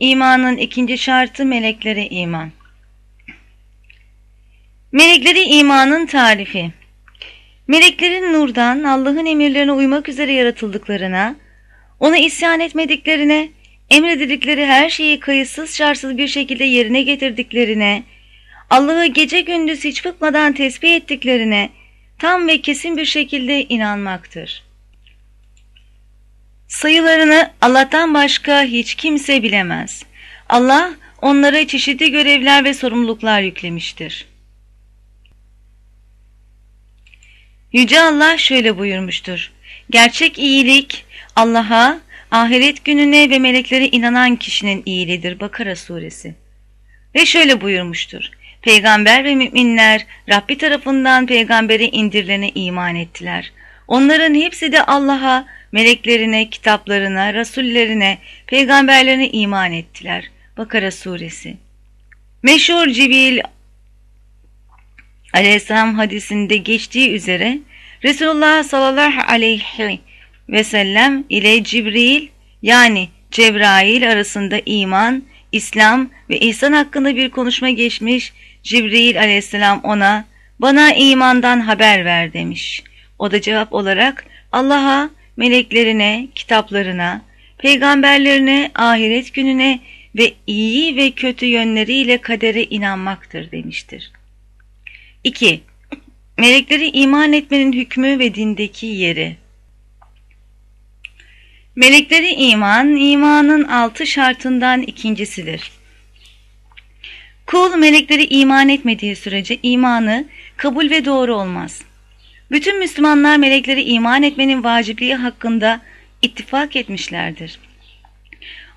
İmanın ikinci şartı meleklere iman. Melekleri imanın tarifi. Meleklerin nurdan Allah'ın emirlerine uymak üzere yaratıldıklarına, ona isyan etmediklerine, emredildikleri her şeyi kayıtsız şartsız bir şekilde yerine getirdiklerine, Allah'ı gece gündüz hiç bıkmadan tesbih ettiklerine tam ve kesin bir şekilde inanmaktır. Sayılarını Allah'tan başka hiç kimse bilemez. Allah onlara çeşitli görevler ve sorumluluklar yüklemiştir. Yüce Allah şöyle buyurmuştur. Gerçek iyilik Allah'a, ahiret gününe ve meleklere inanan kişinin iyiliğidir. Bakara suresi. Ve şöyle buyurmuştur. Peygamber ve müminler Rabbi tarafından peygambere indirilene iman ettiler. Onların hepsi de Allah'a, meleklerine, kitaplarına, rasullerine, peygamberlerine iman ettiler. Bakara suresi. Meşhur Cibril aleyhisselam hadisinde geçtiği üzere Resulullah sallallahu aleyhi ve sellem ile Cibril yani Cebrail arasında iman, İslam ve ihsan hakkında bir konuşma geçmiş. Cibril aleyhisselam ona bana imandan haber ver demiş. O da cevap olarak Allah'a, meleklerine, kitaplarına, peygamberlerine, ahiret gününe ve iyi ve kötü yönleriyle kadere inanmaktır demiştir. 2. Melekleri iman etmenin hükmü ve dindeki yeri. Melekleri iman, imanın altı şartından ikincisidir. Kul melekleri iman etmediği sürece imanı kabul ve doğru olmaz. Bütün Müslümanlar melekleri iman etmenin vacipliği hakkında ittifak etmişlerdir.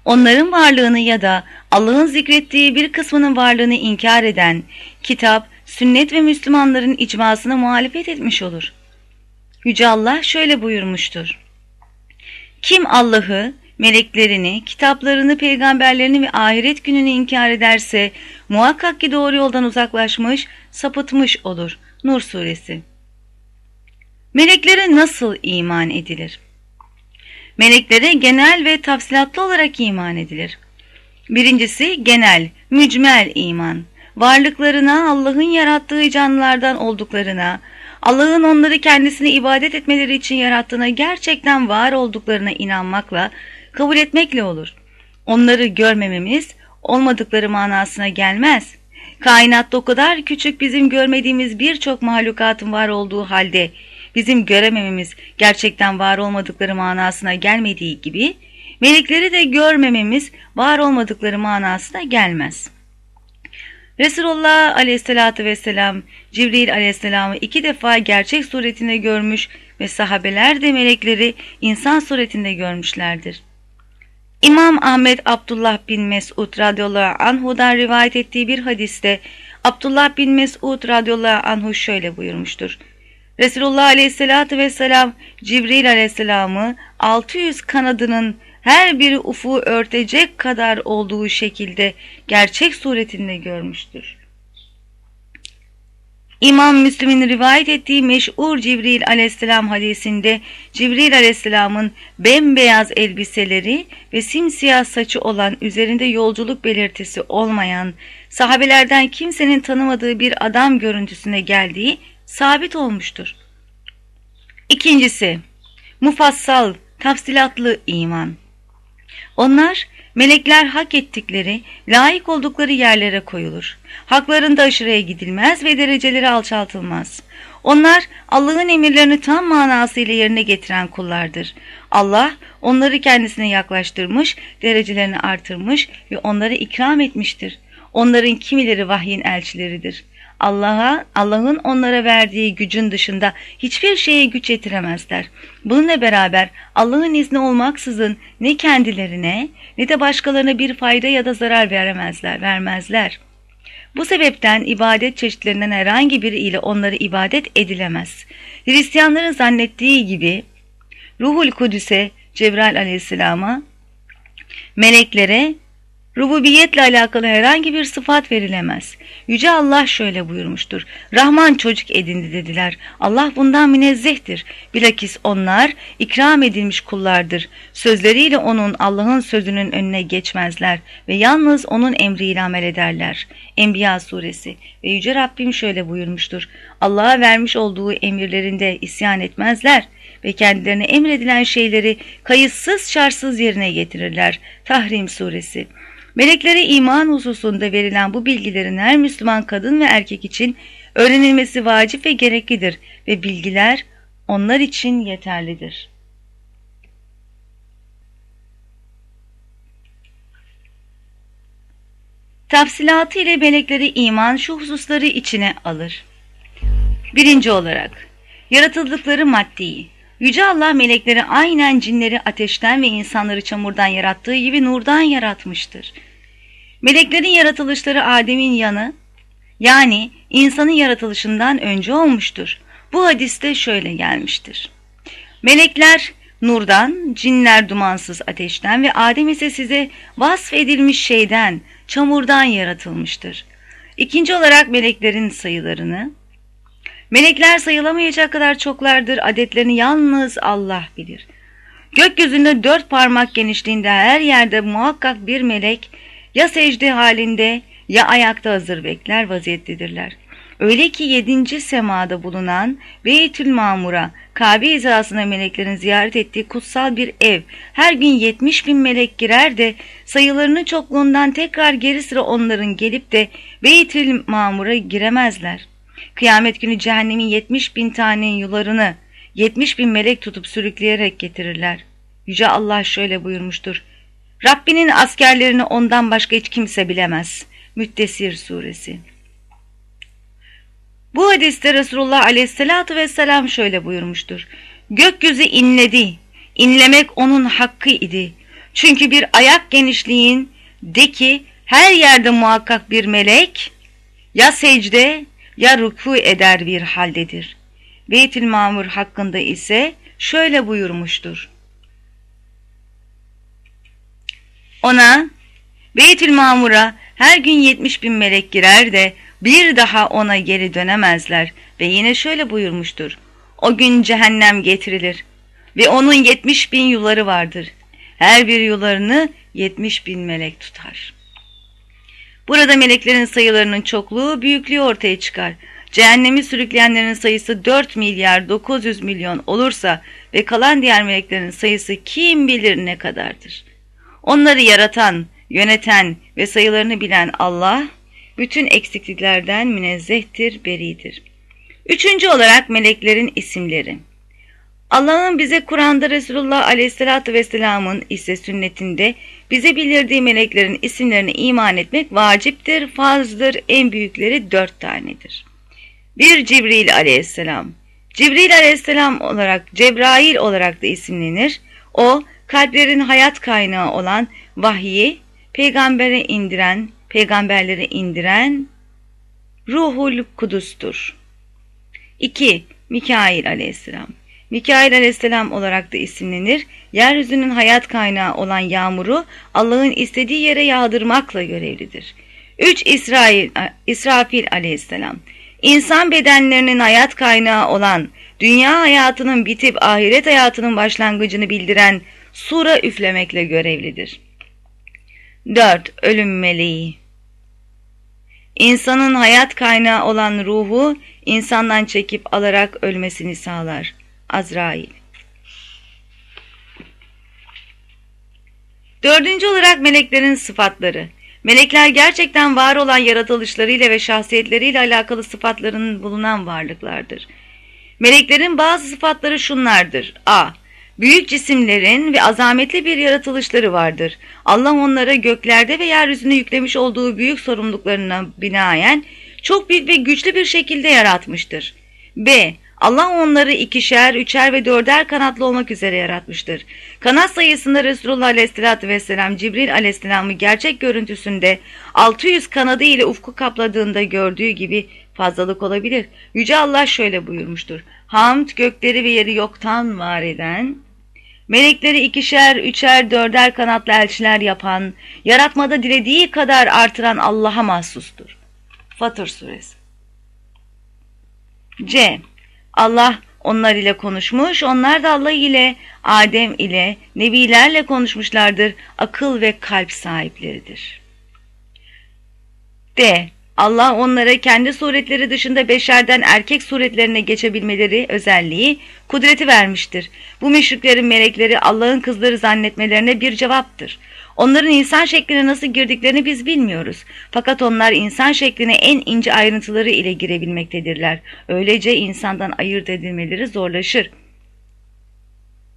Onların varlığını ya da Allah'ın zikrettiği bir kısmının varlığını inkar eden, kitap, sünnet ve Müslümanların icmasına muhalefet etmiş olur. Yüce Allah şöyle buyurmuştur. Kim Allah'ı, meleklerini, kitaplarını, peygamberlerini ve ahiret gününü inkar ederse muhakkak ki doğru yoldan uzaklaşmış, sapıtmış olur. Nur suresi. Meleklere nasıl iman edilir? Meleklere genel ve tafsilatlı olarak iman edilir. Birincisi genel, mücmel iman. Varlıklarına, Allah'ın yarattığı canlılardan olduklarına, Allah'ın onları kendisine ibadet etmeleri için yarattığına gerçekten var olduklarına inanmakla, kabul etmekle olur. Onları görmememiz olmadıkları manasına gelmez. Kainatta o kadar küçük bizim görmediğimiz birçok mahlukatın var olduğu halde bizim göremememiz gerçekten var olmadıkları manasına gelmediği gibi melekleri de görmememiz var olmadıkları manasına gelmez. Resulullah aleyhissalatü vesselam Cibril aleyhisselamı iki defa gerçek suretinde görmüş ve sahabeler de melekleri insan suretinde görmüşlerdir. İmam Ahmet Abdullah bin Mesud radıyallahu anhu'dan rivayet ettiği bir hadiste Abdullah bin Mesud radıyallahu anhu şöyle buyurmuştur. Resulullah aleyhissalatü vesselam Cibril aleyhisselamı 600 kanadının her biri ufuğu örtecek kadar olduğu şekilde gerçek suretinde görmüştür. İmam Müslim'in rivayet ettiği meşhur Cibril aleyhisselam hadisinde Cibril aleyhisselamın bembeyaz elbiseleri ve simsiyah saçı olan üzerinde yolculuk belirtisi olmayan sahabelerden kimsenin tanımadığı bir adam görüntüsüne geldiği sabit olmuştur. İkincisi, mufassal, tafsilatlı iman. Onlar melekler hak ettikleri, layık oldukları yerlere koyulur. Haklarında aşırıya gidilmez ve dereceleri alçaltılmaz. Onlar Allah'ın emirlerini tam manasıyla yerine getiren kullardır. Allah onları kendisine yaklaştırmış, derecelerini artırmış ve onları ikram etmiştir. Onların kimileri vahyin elçileridir. Allah'a, Allah'ın onlara verdiği gücün dışında hiçbir şeye güç yetiremezler. Bununla beraber Allah'ın izni olmaksızın ne kendilerine ne de başkalarına bir fayda ya da zarar veremezler, vermezler. Bu sebepten ibadet çeşitlerinden herhangi biri ile onları ibadet edilemez. Hristiyanların zannettiği gibi Ruhul Kudüs'e, Cebrail aleyhisselama, meleklere Rububiyetle alakalı herhangi bir sıfat verilemez. Yüce Allah şöyle buyurmuştur. Rahman çocuk edindi dediler. Allah bundan münezzehtir. Bilakis onlar ikram edilmiş kullardır. Sözleriyle onun Allah'ın sözünün önüne geçmezler ve yalnız onun emriyle amel ederler. Enbiya suresi ve Yüce Rabbim şöyle buyurmuştur. Allah'a vermiş olduğu emirlerinde isyan etmezler ve kendilerine emredilen şeyleri kayıtsız şartsız yerine getirirler. Tahrim suresi Meleklere iman hususunda verilen bu bilgilerin her Müslüman kadın ve erkek için öğrenilmesi vacip ve gereklidir ve bilgiler onlar için yeterlidir. Tafsilatı ile melekleri iman şu hususları içine alır. Birinci olarak, yaratıldıkları maddeyi, Yüce Allah melekleri aynen cinleri ateşten ve insanları çamurdan yarattığı gibi nurdan yaratmıştır. Meleklerin yaratılışları Adem'in yanı, yani insanın yaratılışından önce olmuştur. Bu hadiste şöyle gelmiştir. Melekler nurdan, cinler dumansız ateşten ve Adem ise size vasfedilmiş şeyden, çamurdan yaratılmıştır. İkinci olarak meleklerin sayılarını, Melekler sayılamayacak kadar çoklardır, adetlerini yalnız Allah bilir. Gökyüzünde dört parmak genişliğinde her yerde muhakkak bir melek ya secde halinde ya ayakta hazır bekler vaziyettedirler. Öyle ki yedinci semada bulunan Beytül Mamur'a, Kabe hizasına meleklerin ziyaret ettiği kutsal bir ev, her gün yetmiş bin melek girer de sayılarının çokluğundan tekrar geri sıra onların gelip de Beytül Mamur'a giremezler. Kıyamet günü cehennemin yetmiş bin tane yularını yetmiş bin melek tutup sürükleyerek getirirler. Yüce Allah şöyle buyurmuştur. Rabbinin askerlerini ondan başka hiç kimse bilemez. Müttesir suresi. Bu hadiste Resulullah aleyhissalatü vesselam şöyle buyurmuştur. Gökyüzü inledi. İnlemek onun hakkı idi. Çünkü bir ayak genişliğin de ki her yerde muhakkak bir melek ya secde ya ruku eder bir haldedir. Beytül Mamur hakkında ise şöyle buyurmuştur. Ona Beytül Mamur'a her gün yetmiş bin melek girer de bir daha ona geri dönemezler ve yine şöyle buyurmuştur. O gün cehennem getirilir ve onun yetmiş bin yuları vardır. Her bir yularını yetmiş bin melek tutar.'' Burada meleklerin sayılarının çokluğu, büyüklüğü ortaya çıkar. Cehennemi sürükleyenlerin sayısı 4 milyar 900 milyon olursa ve kalan diğer meleklerin sayısı kim bilir ne kadardır. Onları yaratan, yöneten ve sayılarını bilen Allah, bütün eksikliklerden münezzehtir, beridir. Üçüncü olarak meleklerin isimleri. Allah'ın bize Kur'an'da Resulullah Aleyhisselatü Vesselam'ın ise sünnetinde bize bildirdiği meleklerin isimlerine iman etmek vaciptir, farzdır, en büyükleri dört tanedir. Bir Cibril Aleyhisselam. Cibril Aleyhisselam olarak Cebrail olarak da isimlenir. O kalplerin hayat kaynağı olan vahyi peygambere indiren, peygamberlere indiren Ruhul Kudus'tur. 2. Mikail Aleyhisselam Mikail aleyhisselam olarak da isimlenir. Yeryüzünün hayat kaynağı olan yağmuru Allah'ın istediği yere yağdırmakla görevlidir. 3. İsrail, İsrafil aleyhisselam İnsan bedenlerinin hayat kaynağı olan, dünya hayatının bitip ahiret hayatının başlangıcını bildiren sura üflemekle görevlidir. 4. Ölüm meleği İnsanın hayat kaynağı olan ruhu insandan çekip alarak ölmesini sağlar. Azrail. Dördüncü olarak meleklerin sıfatları. Melekler gerçekten var olan yaratılışlarıyla ve şahsiyetleriyle alakalı sıfatlarının bulunan varlıklardır. Meleklerin bazı sıfatları şunlardır. A. Büyük cisimlerin ve azametli bir yaratılışları vardır. Allah onlara göklerde ve yeryüzünde yüklemiş olduğu büyük sorumluluklarına binaen çok büyük ve güçlü bir şekilde yaratmıştır. B. Allah onları ikişer, üçer ve dörder kanatlı olmak üzere yaratmıştır. Kanat sayısında Resulullah Aleyhisselatü Vesselam Cibril Aleyhisselam'ı gerçek görüntüsünde 600 kanadı ile ufku kapladığında gördüğü gibi fazlalık olabilir. Yüce Allah şöyle buyurmuştur. Hamd gökleri ve yeri yoktan var eden, melekleri ikişer, üçer, dörder kanatlı elçiler yapan, yaratmada dilediği kadar artıran Allah'a mahsustur. Fatır Suresi C. Allah onlar ile konuşmuş, onlar da Allah ile, Adem ile, nebilerle konuşmuşlardır, akıl ve kalp sahipleridir. D. Allah onlara kendi suretleri dışında beşerden erkek suretlerine geçebilmeleri özelliği, kudreti vermiştir. Bu müşriklerin melekleri Allah'ın kızları zannetmelerine bir cevaptır. Onların insan şekline nasıl girdiklerini biz bilmiyoruz. Fakat onlar insan şekline en ince ayrıntıları ile girebilmektedirler. Öylece insandan ayırt edilmeleri zorlaşır.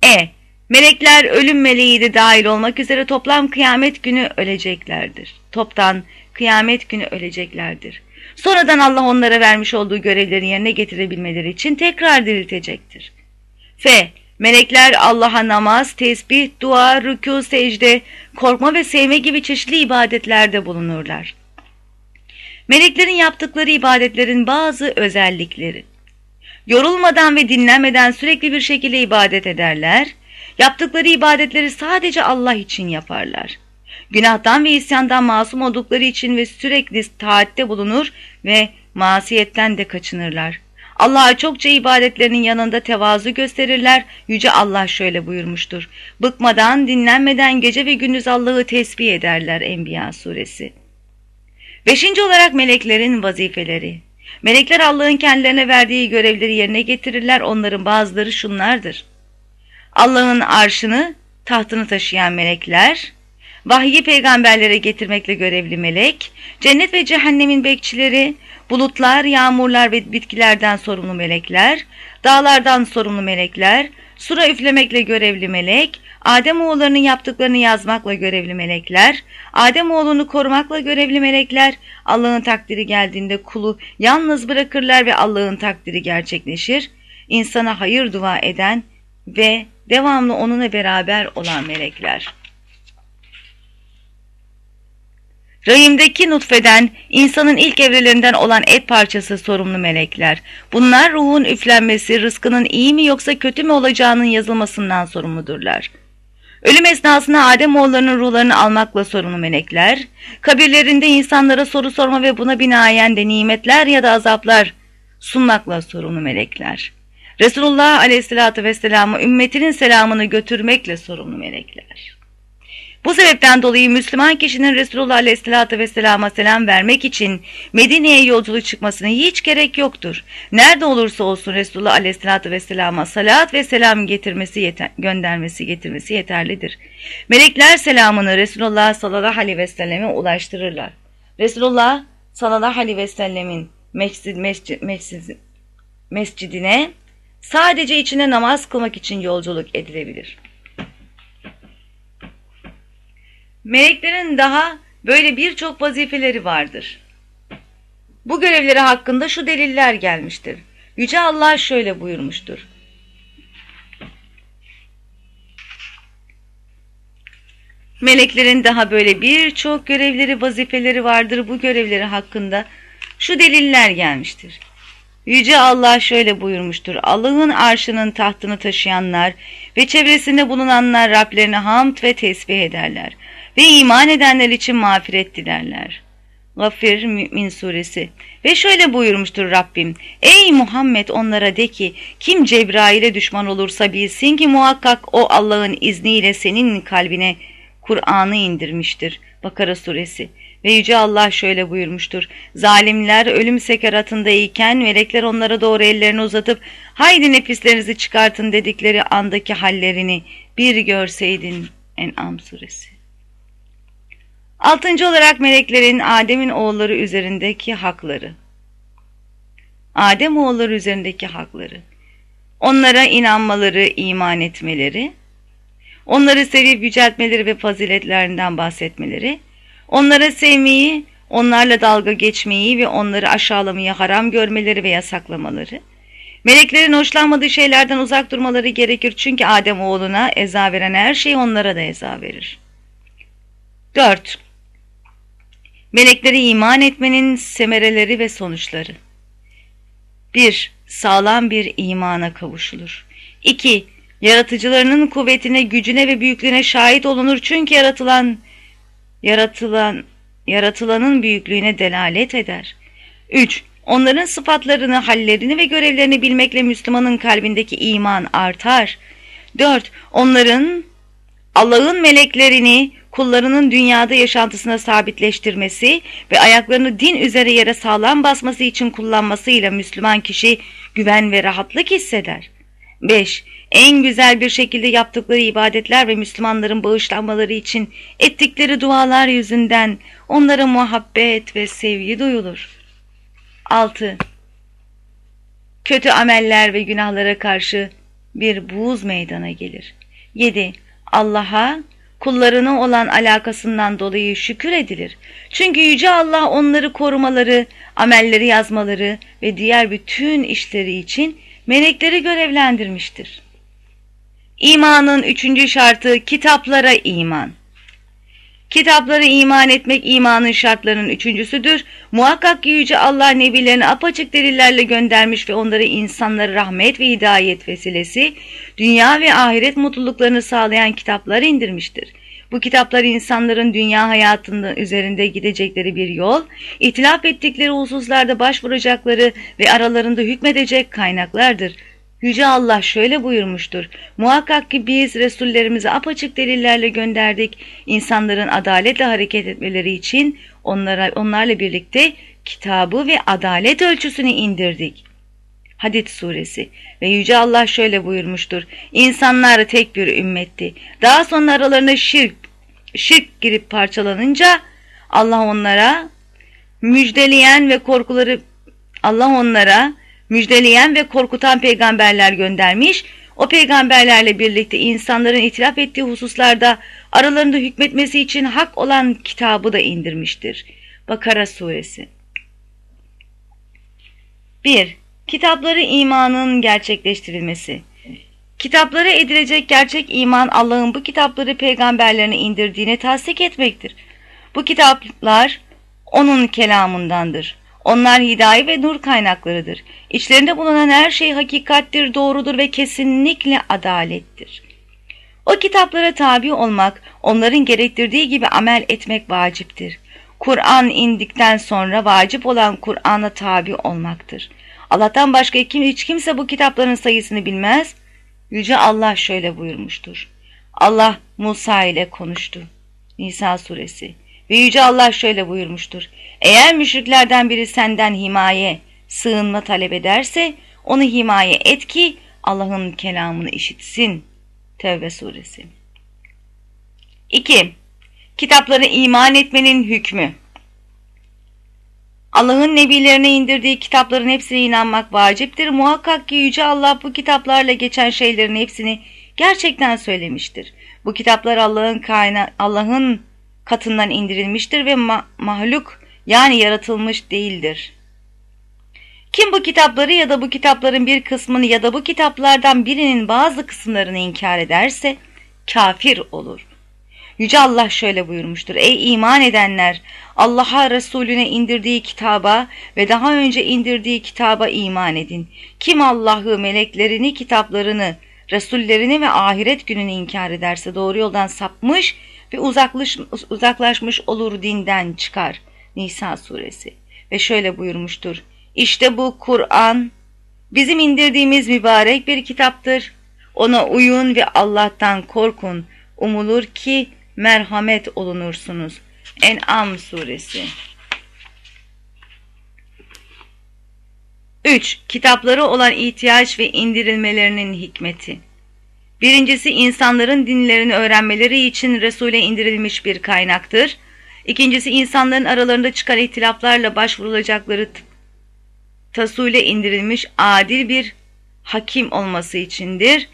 E. Melekler ölüm meleği de dahil olmak üzere toplam kıyamet günü öleceklerdir. Toptan kıyamet günü öleceklerdir. Sonradan Allah onlara vermiş olduğu görevleri yerine getirebilmeleri için tekrar diriltecektir. F. Melekler Allah'a namaz, tesbih, dua, rükû, secde, korkma ve sevme gibi çeşitli ibadetlerde bulunurlar. Meleklerin yaptıkları ibadetlerin bazı özellikleri. Yorulmadan ve dinlenmeden sürekli bir şekilde ibadet ederler. Yaptıkları ibadetleri sadece Allah için yaparlar. Günahtan ve isyandan masum oldukları için ve sürekli taatte bulunur ve masiyetten de kaçınırlar. Allah'a çokça ibadetlerinin yanında tevazu gösterirler. Yüce Allah şöyle buyurmuştur. Bıkmadan, dinlenmeden gece ve gündüz Allah'ı tesbih ederler Enbiya suresi. Beşinci olarak meleklerin vazifeleri. Melekler Allah'ın kendilerine verdiği görevleri yerine getirirler. Onların bazıları şunlardır. Allah'ın arşını, tahtını taşıyan melekler, vahyi peygamberlere getirmekle görevli melek, cennet ve cehennemin bekçileri, bulutlar, yağmurlar ve bitkilerden sorumlu melekler, dağlardan sorumlu melekler, sura üflemekle görevli melek, Adem oğullarının yaptıklarını yazmakla görevli melekler, Adem oğlunu korumakla görevli melekler, Allah'ın takdiri geldiğinde kulu yalnız bırakırlar ve Allah'ın takdiri gerçekleşir. İnsana hayır dua eden ve devamlı onunla beraber olan melekler. Rahimdeki nutfeden, insanın ilk evrelerinden olan et parçası sorumlu melekler. Bunlar ruhun üflenmesi, rızkının iyi mi yoksa kötü mü olacağının yazılmasından sorumludurlar. Ölüm esnasında Ademoğullarının ruhlarını almakla sorumlu melekler, kabirlerinde insanlara soru sorma ve buna binaen de nimetler ya da azaplar sunmakla sorumlu melekler. Resulullah aleyhissalatü vesselam'a ümmetinin selamını götürmekle sorumlu melekler. Bu sebepten dolayı Müslüman kişinin Resulullah Aleyhisselatü Vesselam'a selam vermek için Medine'ye yolculuk çıkmasına hiç gerek yoktur. Nerede olursa olsun Resulullah Aleyhisselatü Vesselam'a salat ve selam getirmesi yeter, göndermesi getirmesi yeterlidir. Melekler selamını Resulullah sallallahu aleyhi ve ulaştırırlar. Resulullah sallallahu aleyhi ve mescid, mescid, mescid, mescidine sadece içine namaz kılmak için yolculuk edilebilir. Meleklerin daha böyle birçok vazifeleri vardır. Bu görevleri hakkında şu deliller gelmiştir. Yüce Allah şöyle buyurmuştur. Meleklerin daha böyle birçok görevleri, vazifeleri vardır. Bu görevleri hakkında şu deliller gelmiştir. Yüce Allah şöyle buyurmuştur. Allah'ın arşının tahtını taşıyanlar ve çevresinde bulunanlar Rablerine hamd ve tesbih ederler ve iman edenler için mağfiret dilerler. Gafir Mü'min suresi ve şöyle buyurmuştur Rabbim Ey Muhammed onlara de ki kim Cebrail'e düşman olursa bilsin ki muhakkak o Allah'ın izniyle senin kalbine Kur'an'ı indirmiştir. Bakara suresi ve Yüce Allah şöyle buyurmuştur. Zalimler ölüm sekaratındayken melekler onlara doğru ellerini uzatıp haydi nefislerinizi çıkartın dedikleri andaki hallerini bir görseydin En'am suresi. Altıncı olarak meleklerin Adem'in oğulları üzerindeki hakları. Adem oğulları üzerindeki hakları. Onlara inanmaları, iman etmeleri, onları sevip yüceltmeleri ve faziletlerinden bahsetmeleri, onlara sevmeyi, onlarla dalga geçmeyi ve onları aşağılamayı haram görmeleri ve yasaklamaları, meleklerin hoşlanmadığı şeylerden uzak durmaları gerekir çünkü Adem oğluna eza veren her şey onlara da eza verir. 4. Melekleri iman etmenin semereleri ve sonuçları. 1. Sağlam bir imana kavuşulur. 2. Yaratıcılarının kuvvetine, gücüne ve büyüklüğüne şahit olunur çünkü yaratılan yaratılan yaratılanın büyüklüğüne delalet eder. 3. Onların sıfatlarını, hallerini ve görevlerini bilmekle Müslümanın kalbindeki iman artar. 4. Onların Allah'ın meleklerini kullarının dünyada yaşantısına sabitleştirmesi ve ayaklarını din üzere yere sağlam basması için kullanmasıyla Müslüman kişi güven ve rahatlık hisseder. 5. En güzel bir şekilde yaptıkları ibadetler ve Müslümanların bağışlanmaları için ettikleri dualar yüzünden onlara muhabbet ve sevgi duyulur. 6. Kötü ameller ve günahlara karşı bir buğz meydana gelir. 7. Allah'a kullarına olan alakasından dolayı şükür edilir. Çünkü Yüce Allah onları korumaları, amelleri yazmaları ve diğer bütün işleri için melekleri görevlendirmiştir. İmanın üçüncü şartı kitaplara iman. Kitaplara iman etmek imanın şartlarının üçüncüsüdür. Muhakkak ki Yüce Allah nebilerini apaçık delillerle göndermiş ve onları insanlara rahmet ve hidayet vesilesi, dünya ve ahiret mutluluklarını sağlayan kitaplar indirmiştir. Bu kitaplar insanların dünya hayatında üzerinde gidecekleri bir yol, itilaf ettikleri hususlarda başvuracakları ve aralarında hükmedecek kaynaklardır. Yüce Allah şöyle buyurmuştur. Muhakkak ki biz Resullerimizi apaçık delillerle gönderdik. İnsanların adaletle hareket etmeleri için onlara, onlarla birlikte kitabı ve adalet ölçüsünü indirdik. Hadid suresi ve Yüce Allah şöyle buyurmuştur. İnsanlar tek bir ümmetti. Daha sonra aralarına şirk, şirk girip parçalanınca Allah onlara müjdeleyen ve korkuları Allah onlara müjdeleyen ve korkutan peygamberler göndermiş, o peygamberlerle birlikte insanların itiraf ettiği hususlarda aralarında hükmetmesi için hak olan kitabı da indirmiştir. Bakara Suresi 1. Kitapları imanın gerçekleştirilmesi Kitaplara edilecek gerçek iman Allah'ın bu kitapları peygamberlerine indirdiğine tasdik etmektir. Bu kitaplar onun kelamındandır. Onlar hidayet ve nur kaynaklarıdır. İçlerinde bulunan her şey hakikattir, doğrudur ve kesinlikle adalettir. O kitaplara tabi olmak, onların gerektirdiği gibi amel etmek vaciptir. Kur'an indikten sonra vacip olan Kur'an'a tabi olmaktır. Allah'tan başka kim, hiç kimse bu kitapların sayısını bilmez. Yüce Allah şöyle buyurmuştur. Allah Musa ile konuştu. Nisa suresi. Ve Yüce Allah şöyle buyurmuştur. Eğer müşriklerden biri senden himaye, sığınma talep ederse onu himaye et ki Allah'ın kelamını işitsin. Tevbe suresi. 2. Kitaplara iman etmenin hükmü. Allah'ın nebilerine indirdiği kitapların hepsine inanmak vaciptir. Muhakkak ki Yüce Allah bu kitaplarla geçen şeylerin hepsini gerçekten söylemiştir. Bu kitaplar Allah'ın kayna Allah'ın katından indirilmiştir ve ma mahluk yani yaratılmış değildir. Kim bu kitapları ya da bu kitapların bir kısmını ya da bu kitaplardan birinin bazı kısımlarını inkar ederse kafir olur. Yüce Allah şöyle buyurmuştur. Ey iman edenler! Allah'a Resulüne indirdiği kitaba ve daha önce indirdiği kitaba iman edin. Kim Allah'ı, meleklerini, kitaplarını, Resullerini ve ahiret gününü inkar ederse doğru yoldan sapmış ve uzaklaş, uzaklaşmış olur dinden çıkar. Nisa suresi ve şöyle buyurmuştur. İşte bu Kur'an bizim indirdiğimiz mübarek bir kitaptır. Ona uyun ve Allah'tan korkun. Umulur ki merhamet olunursunuz. En'am suresi 3. Kitapları olan ihtiyaç ve indirilmelerinin hikmeti Birincisi insanların dinlerini öğrenmeleri için Resul'e indirilmiş bir kaynaktır. İkincisi insanların aralarında çıkan ihtilaflarla başvurulacakları tasuyla indirilmiş adil bir hakim olması içindir.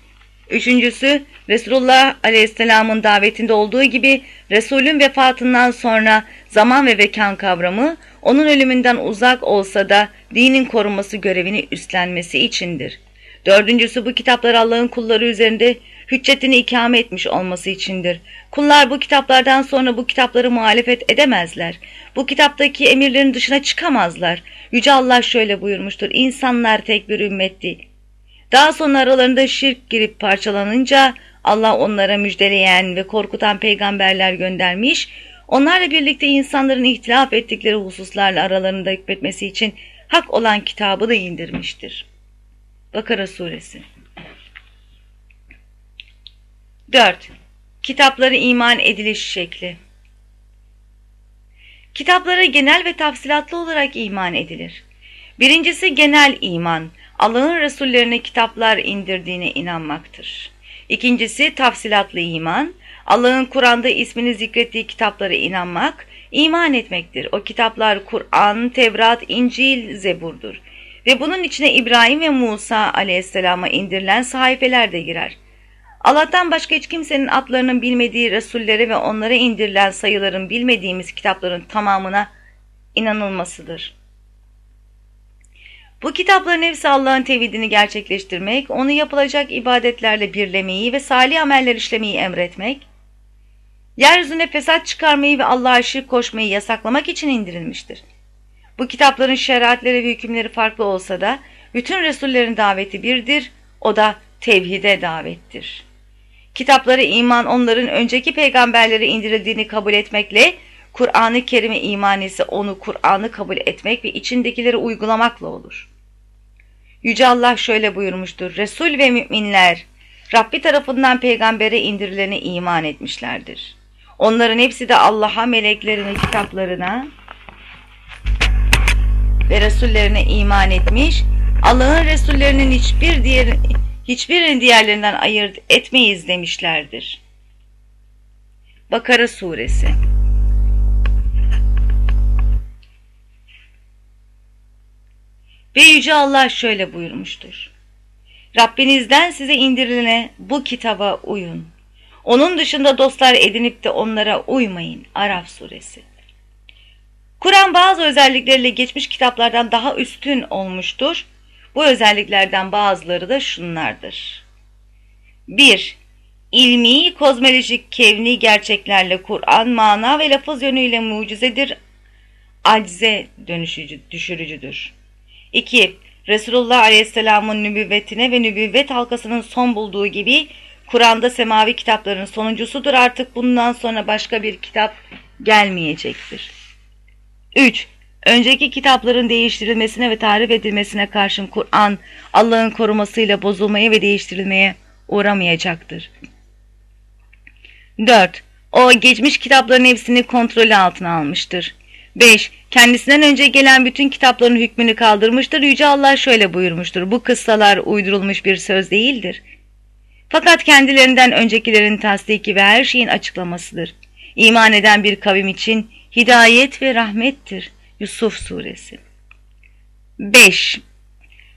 Üçüncüsü Resulullah Aleyhisselam'ın davetinde olduğu gibi Resulün vefatından sonra zaman ve vekan kavramı onun ölümünden uzak olsa da dinin korunması görevini üstlenmesi içindir. Dördüncüsü bu kitaplar Allah'ın kulları üzerinde hüccetini ikame etmiş olması içindir. Kullar bu kitaplardan sonra bu kitapları muhalefet edemezler. Bu kitaptaki emirlerin dışına çıkamazlar. Yüce Allah şöyle buyurmuştur. İnsanlar tek bir ümmetti Daha sonra aralarında şirk girip parçalanınca Allah onlara müjdeleyen ve korkutan peygamberler göndermiş, onlarla birlikte insanların ihtilaf ettikleri hususlarla aralarında hükmetmesi için hak olan kitabı da indirmiştir. Bakara Suresi 4. Kitapları iman ediliş şekli Kitaplara genel ve tafsilatlı olarak iman edilir. Birincisi genel iman, Allah'ın Resullerine kitaplar indirdiğine inanmaktır. İkincisi tafsilatlı iman, Allah'ın Kur'an'da ismini zikrettiği kitaplara inanmak, iman etmektir. O kitaplar Kur'an, Tevrat, İncil, Zebur'dur. Ve bunun içine İbrahim ve Musa aleyhisselama indirilen sahifeler de girer. Allah'tan başka hiç kimsenin adlarının bilmediği Resullere ve onlara indirilen sayıların bilmediğimiz kitapların tamamına inanılmasıdır. Bu kitapların hepsi Allah'ın tevhidini gerçekleştirmek, onu yapılacak ibadetlerle birlemeyi ve salih ameller işlemeyi emretmek, yeryüzüne fesat çıkarmayı ve Allah'a şirk koşmayı yasaklamak için indirilmiştir. Bu kitapların şeriatleri ve hükümleri farklı olsa da bütün Resullerin daveti birdir, o da tevhide davettir. Kitapları iman onların önceki peygamberlere indirildiğini kabul etmekle, Kur'an-ı Kerim'e iman ise onu Kur'an'ı kabul etmek ve içindekileri uygulamakla olur. Yüce Allah şöyle buyurmuştur. Resul ve müminler Rabbi tarafından peygambere indirilene iman etmişlerdir. Onların hepsi de Allah'a, meleklerine, kitaplarına ve Resullerine iman etmiş. Allah'ın Resullerinin hiçbir diğer hiçbirini diğerlerinden ayırt etmeyiz demişlerdir. Bakara Suresi Ve Yüce Allah şöyle buyurmuştur. Rabbinizden size indirilene bu kitaba uyun. Onun dışında dostlar edinip de onlara uymayın. Araf suresi. Kur'an bazı özellikleriyle geçmiş kitaplardan daha üstün olmuştur. Bu özelliklerden bazıları da şunlardır. 1. İlmi, kozmolojik, kevni gerçeklerle Kur'an mana ve lafız yönüyle mucizedir, acize dönüşücü, düşürücüdür. 2. Resulullah Aleyhisselam'ın nübüvvetine ve nübüvvet halkasının son bulduğu gibi Kur'an'da semavi kitapların sonuncusudur artık bundan sonra başka bir kitap gelmeyecektir. 3. Önceki kitapların değiştirilmesine ve tarif edilmesine karşın Kur'an Allah'ın korumasıyla bozulmaya ve değiştirilmeye uğramayacaktır. 4. O geçmiş kitapların hepsini kontrolü altına almıştır. 5. Kendisinden önce gelen bütün kitapların hükmünü kaldırmıştır. Yüce Allah şöyle buyurmuştur. Bu kıssalar uydurulmuş bir söz değildir. Fakat kendilerinden öncekilerin tasdiki ve her şeyin açıklamasıdır. İman eden bir kavim için hidayet ve rahmettir. Yusuf Suresi 5.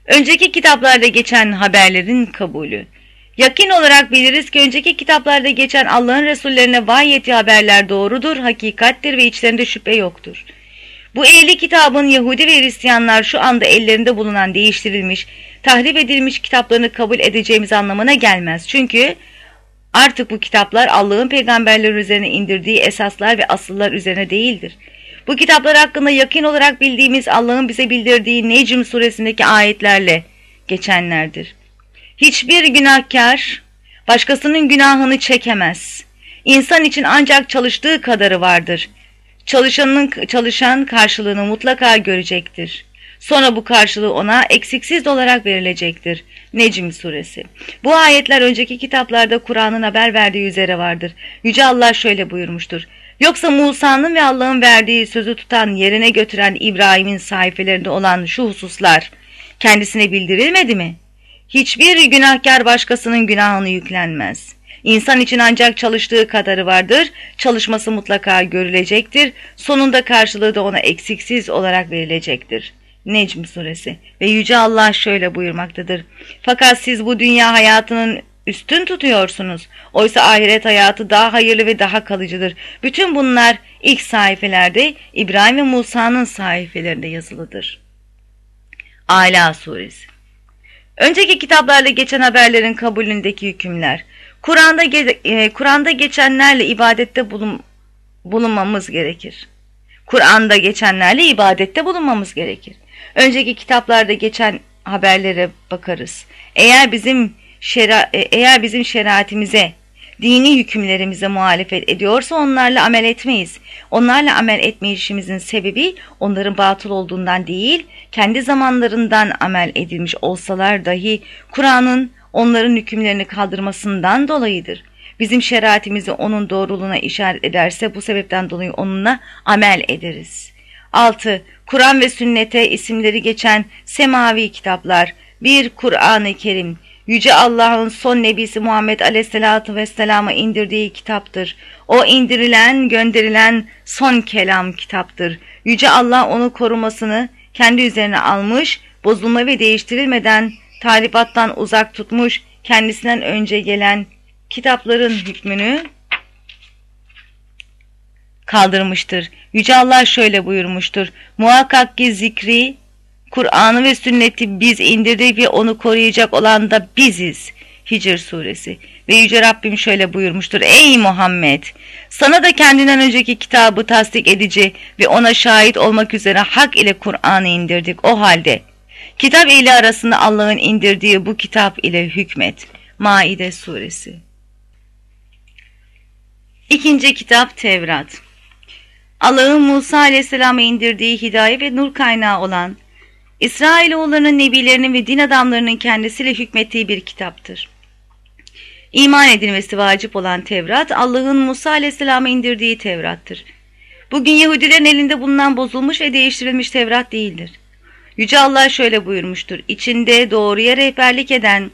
Önceki kitaplarda geçen haberlerin kabulü Yakin olarak biliriz ki önceki kitaplarda geçen Allah'ın Resullerine vahyettiği haberler doğrudur, hakikattir ve içlerinde şüphe yoktur. Bu ehli kitabın Yahudi ve Hristiyanlar şu anda ellerinde bulunan değiştirilmiş, tahrip edilmiş kitaplarını kabul edeceğimiz anlamına gelmez. Çünkü artık bu kitaplar Allah'ın peygamberler üzerine indirdiği esaslar ve asıllar üzerine değildir. Bu kitaplar hakkında yakın olarak bildiğimiz Allah'ın bize bildirdiği Necm suresindeki ayetlerle geçenlerdir. Hiçbir günahkar başkasının günahını çekemez. İnsan için ancak çalıştığı kadarı vardır. Çalışanın çalışan karşılığını mutlaka görecektir. Sonra bu karşılığı ona eksiksiz olarak verilecektir. Necm suresi. Bu ayetler önceki kitaplarda Kur'an'ın haber verdiği üzere vardır. Yüce Allah şöyle buyurmuştur. Yoksa Musa'nın ve Allah'ın verdiği sözü tutan yerine götüren İbrahim'in sayfelerinde olan şu hususlar kendisine bildirilmedi mi? Hiçbir günahkar başkasının günahını yüklenmez. İnsan için ancak çalıştığı kadarı vardır, çalışması mutlaka görülecektir, sonunda karşılığı da ona eksiksiz olarak verilecektir. Necm suresi ve Yüce Allah şöyle buyurmaktadır. Fakat siz bu dünya hayatının üstün tutuyorsunuz. Oysa ahiret hayatı daha hayırlı ve daha kalıcıdır. Bütün bunlar ilk sayfelerde İbrahim ve Musa'nın sayfelerinde yazılıdır. Ala suresi Önceki kitaplarda geçen haberlerin kabulündeki hükümler, Kur'an'da ge e, Kur'an'da geçenlerle ibadette bulun bulunmamız gerekir. Kur'an'da geçenlerle ibadette bulunmamız gerekir. Önceki kitaplarda geçen haberlere bakarız. Eğer bizim şera e, eğer bizim şeriatimize dini hükümlerimize muhalefet ediyorsa onlarla amel etmeyiz. Onlarla amel etmeyişimizin sebebi onların batıl olduğundan değil, kendi zamanlarından amel edilmiş olsalar dahi Kur'an'ın onların hükümlerini kaldırmasından dolayıdır. Bizim şeriatimizi onun doğruluğuna işaret ederse bu sebepten dolayı onunla amel ederiz. 6. Kur'an ve sünnete isimleri geçen semavi kitaplar. 1. Kur'an-ı Kerim Yüce Allah'ın son nebisi Muhammed Aleyhisselatü Vesselam'a indirdiği kitaptır. O indirilen, gönderilen son kelam kitaptır. Yüce Allah onu korumasını kendi üzerine almış, bozulma ve değiştirilmeden talibattan uzak tutmuş, kendisinden önce gelen kitapların hükmünü kaldırmıştır. Yüce Allah şöyle buyurmuştur. Muhakkak ki zikri, Kur'an'ı ve sünneti biz indirdik ve onu koruyacak olan da biziz. Hicr suresi ve Yüce Rabbim şöyle buyurmuştur. Ey Muhammed! Sana da kendinden önceki kitabı tasdik edici ve ona şahit olmak üzere hak ile Kur'an'ı indirdik. O halde kitap ile arasında Allah'ın indirdiği bu kitap ile hükmet. Maide suresi İkinci kitap Tevrat Allah'ın Musa aleyhisselama indirdiği hidayet ve nur kaynağı olan İsrailoğullarının nebilerinin ve din adamlarının kendisiyle hükmettiği bir kitaptır. İman edilmesi vacip olan Tevrat, Allah'ın Musa aleyhisselama indirdiği Tevrat'tır. Bugün Yahudilerin elinde bulunan bozulmuş ve değiştirilmiş Tevrat değildir. Yüce Allah şöyle buyurmuştur. İçinde doğruya rehberlik eden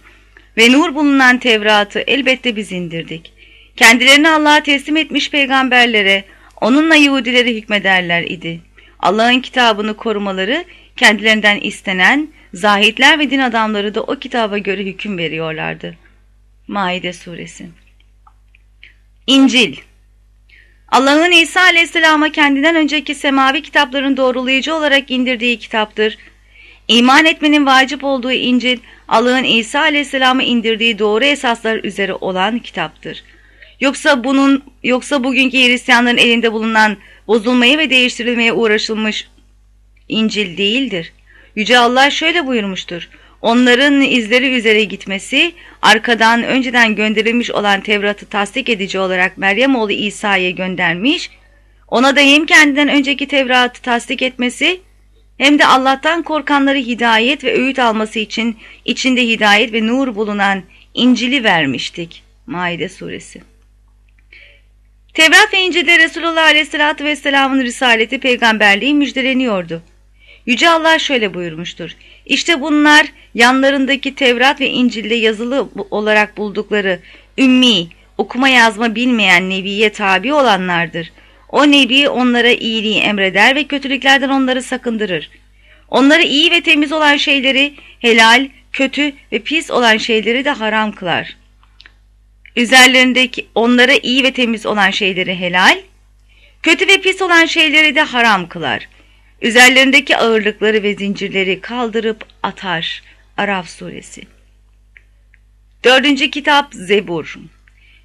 ve nur bulunan Tevrat'ı elbette biz indirdik. Kendilerini Allah'a teslim etmiş peygamberlere, onunla Yahudileri hükmederler idi. Allah'ın kitabını korumaları kendilerinden istenen zahitler ve din adamları da o kitaba göre hüküm veriyorlardı. Maide suresi İncil Allah'ın İsa aleyhisselama kendinden önceki semavi kitapların doğrulayıcı olarak indirdiği kitaptır. İman etmenin vacip olduğu İncil, Allah'ın İsa aleyhisselama indirdiği doğru esaslar üzere olan kitaptır. Yoksa bunun yoksa bugünkü Hristiyanların elinde bulunan bozulmaya ve değiştirilmeye uğraşılmış İncil değildir. Yüce Allah şöyle buyurmuştur. Onların izleri üzere gitmesi, arkadan önceden gönderilmiş olan Tevrat'ı tasdik edici olarak Meryem oğlu İsa'ya göndermiş, ona da hem kendinden önceki Tevrat'ı tasdik etmesi, hem de Allah'tan korkanları hidayet ve öğüt alması için içinde hidayet ve nur bulunan İncil'i vermiştik. Maide suresi. Tevrat ve İncil'de Resulullah Aleyhisselatü Vesselam'ın risaleti peygamberliği müjdeleniyordu. Yüce Allah şöyle buyurmuştur. İşte bunlar yanlarındaki Tevrat ve İncil'de yazılı olarak buldukları ümmi, okuma yazma bilmeyen nebiye tabi olanlardır. O nebi onlara iyiliği emreder ve kötülüklerden onları sakındırır. Onları iyi ve temiz olan şeyleri helal, kötü ve pis olan şeyleri de haram kılar. Üzerlerindeki onlara iyi ve temiz olan şeyleri helal, kötü ve pis olan şeyleri de haram kılar.'' Üzerlerindeki ağırlıkları ve zincirleri kaldırıp atar. Araf suresi. Dördüncü kitap Zebur.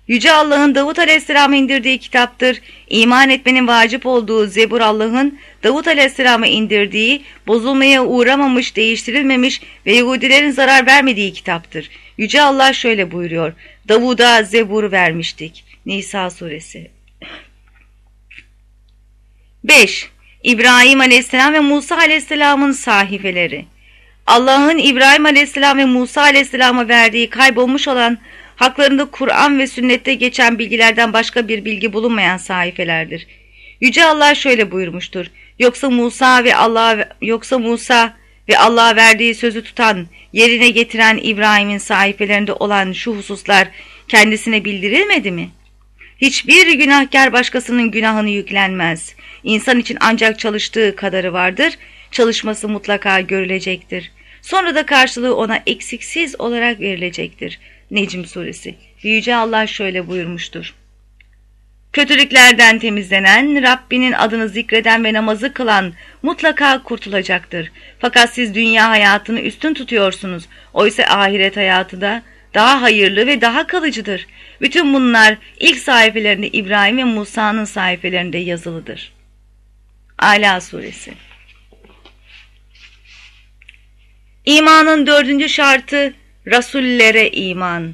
Yüce Allah'ın Davut Aleyhisselam'a indirdiği kitaptır. İman etmenin vacip olduğu Zebur Allah'ın Davut Aleyhisselam'a indirdiği, bozulmaya uğramamış, değiştirilmemiş ve Yahudilerin zarar vermediği kitaptır. Yüce Allah şöyle buyuruyor. Davud'a Zebur vermiştik. Nisa suresi. 5. İbrahim aleyhisselam ve Musa aleyhisselamın sahifeleri. Allah'ın İbrahim aleyhisselam ve Musa aleyhisselama verdiği kaybolmuş olan haklarında Kur'an ve sünnette geçen bilgilerden başka bir bilgi bulunmayan sahifelerdir. Yüce Allah şöyle buyurmuştur. Yoksa Musa ve Allah yoksa Musa ve Allah'a verdiği sözü tutan, yerine getiren İbrahim'in sahifelerinde olan şu hususlar kendisine bildirilmedi mi?'' Hiçbir günahkar başkasının günahını yüklenmez. İnsan için ancak çalıştığı kadarı vardır, çalışması mutlaka görülecektir. Sonra da karşılığı ona eksiksiz olarak verilecektir. Necm suresi. Yüce Allah şöyle buyurmuştur. Kötülüklerden temizlenen, Rabbinin adını zikreden ve namazı kılan mutlaka kurtulacaktır. Fakat siz dünya hayatını üstün tutuyorsunuz. Oysa ahiret hayatı da daha hayırlı ve daha kalıcıdır. Bütün bunlar ilk sayfelerinde İbrahim ve Musa'nın sayfelerinde yazılıdır. Ala suresi İmanın dördüncü şartı Rasullere iman.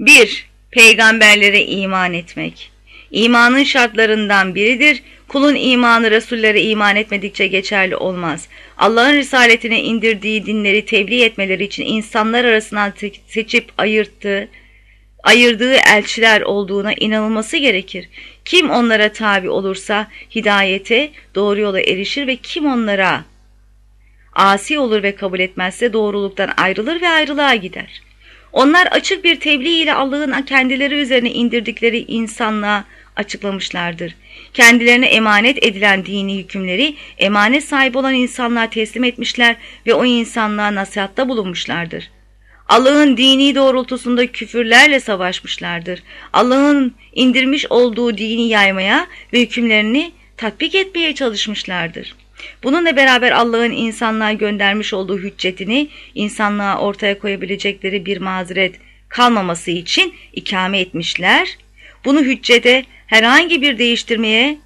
1. Peygamberlere iman etmek. İmanın şartlarından biridir. Kulun imanı Resullere iman etmedikçe geçerli olmaz. Allah'ın risaletine indirdiği dinleri tebliğ etmeleri için insanlar arasından seçip ayırttığı, ayırdığı elçiler olduğuna inanılması gerekir. Kim onlara tabi olursa hidayete, doğru yola erişir ve kim onlara asi olur ve kabul etmezse doğruluktan ayrılır ve ayrılığa gider. Onlar açık bir tebliğ ile Allah'ın kendileri üzerine indirdikleri insanlığa açıklamışlardır. Kendilerine emanet edilen dini hükümleri emanet sahibi olan insanlığa teslim etmişler ve o insanlığa nasihatta bulunmuşlardır. Allah'ın dini doğrultusunda küfürlerle savaşmışlardır. Allah'ın indirmiş olduğu dini yaymaya ve hükümlerini tatbik etmeye çalışmışlardır. Bununla beraber Allah'ın insanlığa göndermiş olduğu hüccetini insanlığa ortaya koyabilecekleri bir mazeret kalmaması için ikame etmişler. Bunu hüccede herhangi bir değiştirmeye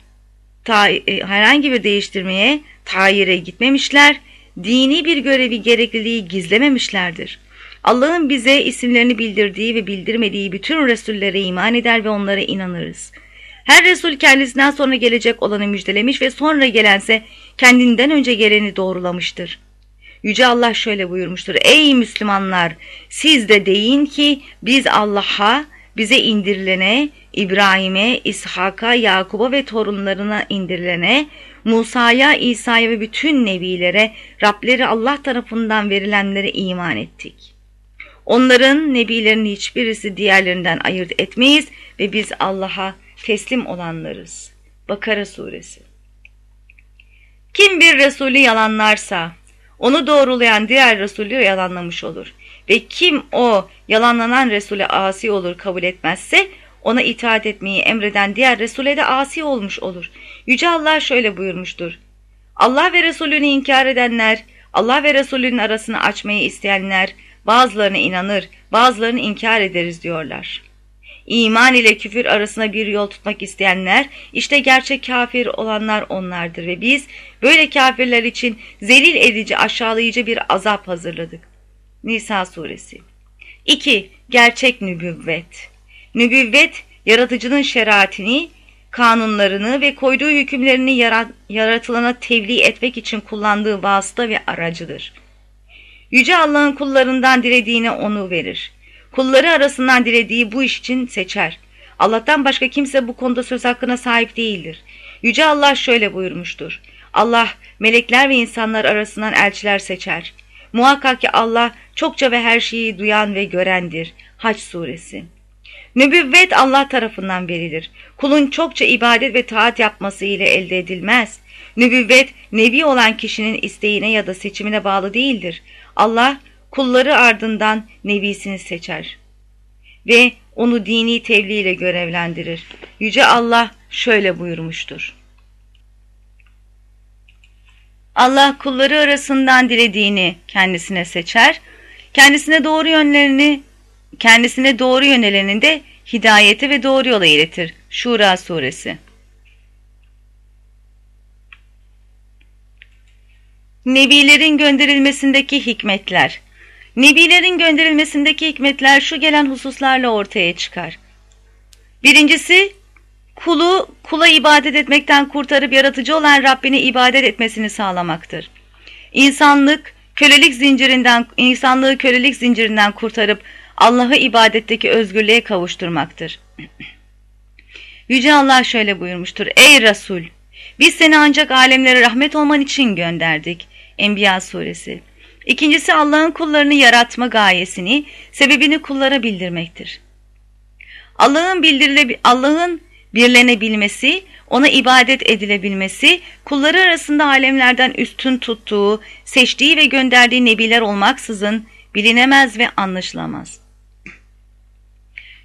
ta, e, herhangi bir değiştirmeye tayire gitmemişler. Dini bir görevi gerekliliği gizlememişlerdir. Allah'ın bize isimlerini bildirdiği ve bildirmediği bütün Resullere iman eder ve onlara inanırız. Her Resul kendisinden sonra gelecek olanı müjdelemiş ve sonra gelense kendinden önce geleni doğrulamıştır. Yüce Allah şöyle buyurmuştur. Ey Müslümanlar siz de deyin ki biz Allah'a bize indirilene, İbrahim'e, İshak'a, Yakub'a ve torunlarına indirilene, Musa'ya, İsa'ya ve bütün nebilere, Rableri Allah tarafından verilenlere iman ettik. Onların, nebilerin hiçbirisi diğerlerinden ayırt etmeyiz ve biz Allah'a teslim olanlarız. Bakara Suresi Kim bir Resulü yalanlarsa, onu doğrulayan diğer Resulü yalanlamış olur. Ve kim o yalanlanan Resul'e asi olur kabul etmezse, ona itaat etmeyi emreden diğer Resul'e de asi olmuş olur. Yüce Allah şöyle buyurmuştur. Allah ve Resulünü inkar edenler, Allah ve Resulünün arasını açmayı isteyenler, bazılarına inanır, bazılarını inkar ederiz diyorlar.'' İman ile küfür arasına bir yol tutmak isteyenler, işte gerçek kafir olanlar onlardır ve biz böyle kafirler için zelil edici, aşağılayıcı bir azap hazırladık. Nisa suresi 2. Gerçek nübüvvet Nübüvvet, yaratıcının şeriatini, kanunlarını ve koyduğu hükümlerini yarat yaratılana tebliğ etmek için kullandığı vasıta ve aracıdır. Yüce Allah'ın kullarından dilediğine onu verir. Kulları arasından dilediği bu iş için seçer. Allah'tan başka kimse bu konuda söz hakkına sahip değildir. Yüce Allah şöyle buyurmuştur. Allah melekler ve insanlar arasından elçiler seçer. Muhakkak ki Allah çokça ve her şeyi duyan ve görendir. Haç suresi. Nübüvvet Allah tarafından verilir. Kulun çokça ibadet ve taat yapması ile elde edilmez. Nübüvvet nevi olan kişinin isteğine ya da seçimine bağlı değildir. Allah kulları ardından nevisini seçer ve onu dini tebliğ ile görevlendirir. Yüce Allah şöyle buyurmuştur. Allah kulları arasından dilediğini kendisine seçer, kendisine doğru yönlerini, kendisine doğru yönelenini de hidayeti ve doğru yola iletir. Şura suresi. Nebilerin gönderilmesindeki hikmetler Nebilerin gönderilmesindeki hikmetler şu gelen hususlarla ortaya çıkar. Birincisi, kulu kula ibadet etmekten kurtarıp yaratıcı olan Rabbini ibadet etmesini sağlamaktır. İnsanlık kölelik zincirinden insanlığı kölelik zincirinden kurtarıp Allah'ı ibadetteki özgürlüğe kavuşturmaktır. Yüce Allah şöyle buyurmuştur. Ey Resul! Biz seni ancak alemlere rahmet olman için gönderdik. Enbiya suresi. İkincisi Allah'ın kullarını yaratma gayesini, sebebini kullara bildirmektir. Allah'ın bildirile Allah'ın birlenebilmesi, ona ibadet edilebilmesi, kulları arasında alemlerden üstün tuttuğu, seçtiği ve gönderdiği nebiler olmaksızın bilinemez ve anlaşılamaz.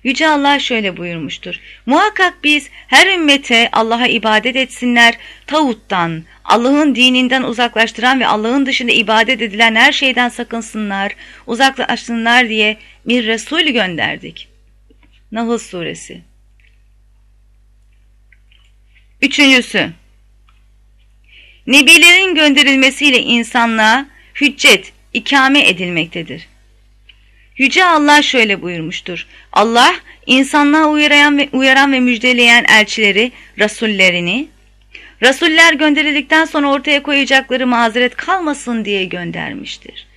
Yüce Allah şöyle buyurmuştur. Muhakkak biz her ümmete Allah'a ibadet etsinler, tağuttan, Allah'ın dininden uzaklaştıran ve Allah'ın dışında ibadet edilen her şeyden sakınsınlar, uzaklaşsınlar diye bir Resul gönderdik. Nahl Suresi Üçüncüsü Nebilerin gönderilmesiyle insanlığa hüccet, ikame edilmektedir. Yüce Allah şöyle buyurmuştur. Allah insanlığa uyaran ve, uyaran ve müjdeleyen elçileri, rasullerini, rasuller gönderildikten sonra ortaya koyacakları mazeret kalmasın diye göndermiştir.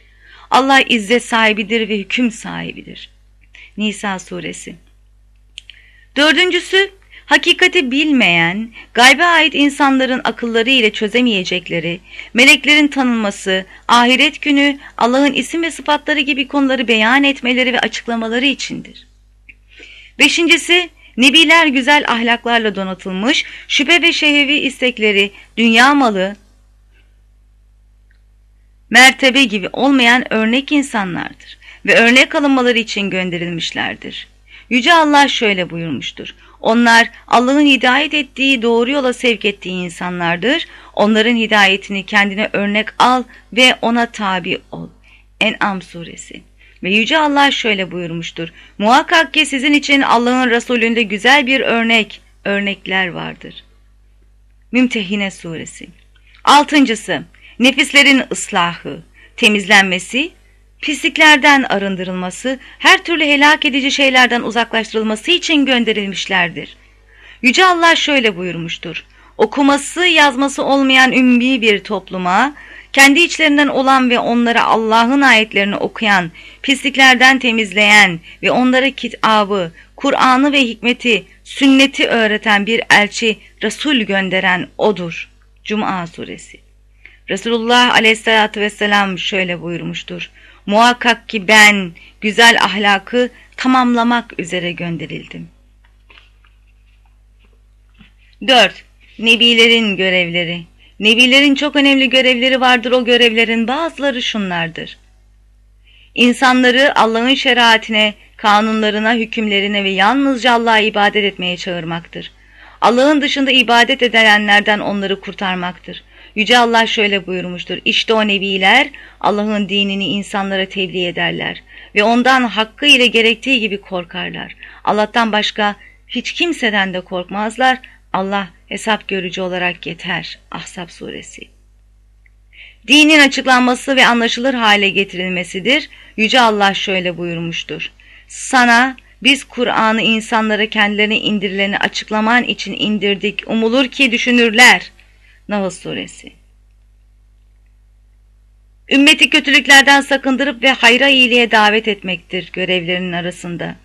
Allah izzet sahibidir ve hüküm sahibidir. Nisa suresi Dördüncüsü, hakikati bilmeyen, gaybe ait insanların akılları ile çözemeyecekleri, meleklerin tanınması, ahiret günü, Allah'ın isim ve sıfatları gibi konuları beyan etmeleri ve açıklamaları içindir. Beşincisi, Nebiler güzel ahlaklarla donatılmış, şüphe ve şehevi istekleri, dünya malı, mertebe gibi olmayan örnek insanlardır ve örnek alınmaları için gönderilmişlerdir. Yüce Allah şöyle buyurmuştur. Onlar Allah'ın hidayet ettiği doğru yola sevk ettiği insanlardır. Onların hidayetini kendine örnek al ve ona tabi ol. En'am suresi. Ve Yüce Allah şöyle buyurmuştur. Muhakkak ki sizin için Allah'ın Resulünde güzel bir örnek, örnekler vardır. Mümtehine suresi. Altıncısı, nefislerin ıslahı, temizlenmesi pisliklerden arındırılması, her türlü helak edici şeylerden uzaklaştırılması için gönderilmişlerdir. Yüce Allah şöyle buyurmuştur. Okuması, yazması olmayan ümmi bir topluma, kendi içlerinden olan ve onlara Allah'ın ayetlerini okuyan, pisliklerden temizleyen ve onlara kitabı, Kur'an'ı ve hikmeti, sünneti öğreten bir elçi, Resul gönderen O'dur. Cuma suresi Resulullah aleyhissalatü vesselam şöyle buyurmuştur. Muhakkak ki ben güzel ahlakı tamamlamak üzere gönderildim. 4. Nebilerin görevleri Nebilerin çok önemli görevleri vardır. O görevlerin bazıları şunlardır. İnsanları Allah'ın şeriatine, kanunlarına, hükümlerine ve yalnızca Allah'a ibadet etmeye çağırmaktır. Allah'ın dışında ibadet edenlerden onları kurtarmaktır. Yüce Allah şöyle buyurmuştur. İşte o nebiler Allah'ın dinini insanlara tebliğ ederler ve ondan hakkı ile gerektiği gibi korkarlar. Allah'tan başka hiç kimseden de korkmazlar. Allah hesap görücü olarak yeter. Ahzab suresi. Dinin açıklanması ve anlaşılır hale getirilmesidir. Yüce Allah şöyle buyurmuştur. Sana biz Kur'an'ı insanlara kendilerine indirileni açıklaman için indirdik. Umulur ki düşünürler. Nahl Suresi Ümmeti kötülüklerden sakındırıp ve hayra iyiliğe davet etmektir görevlerinin arasında.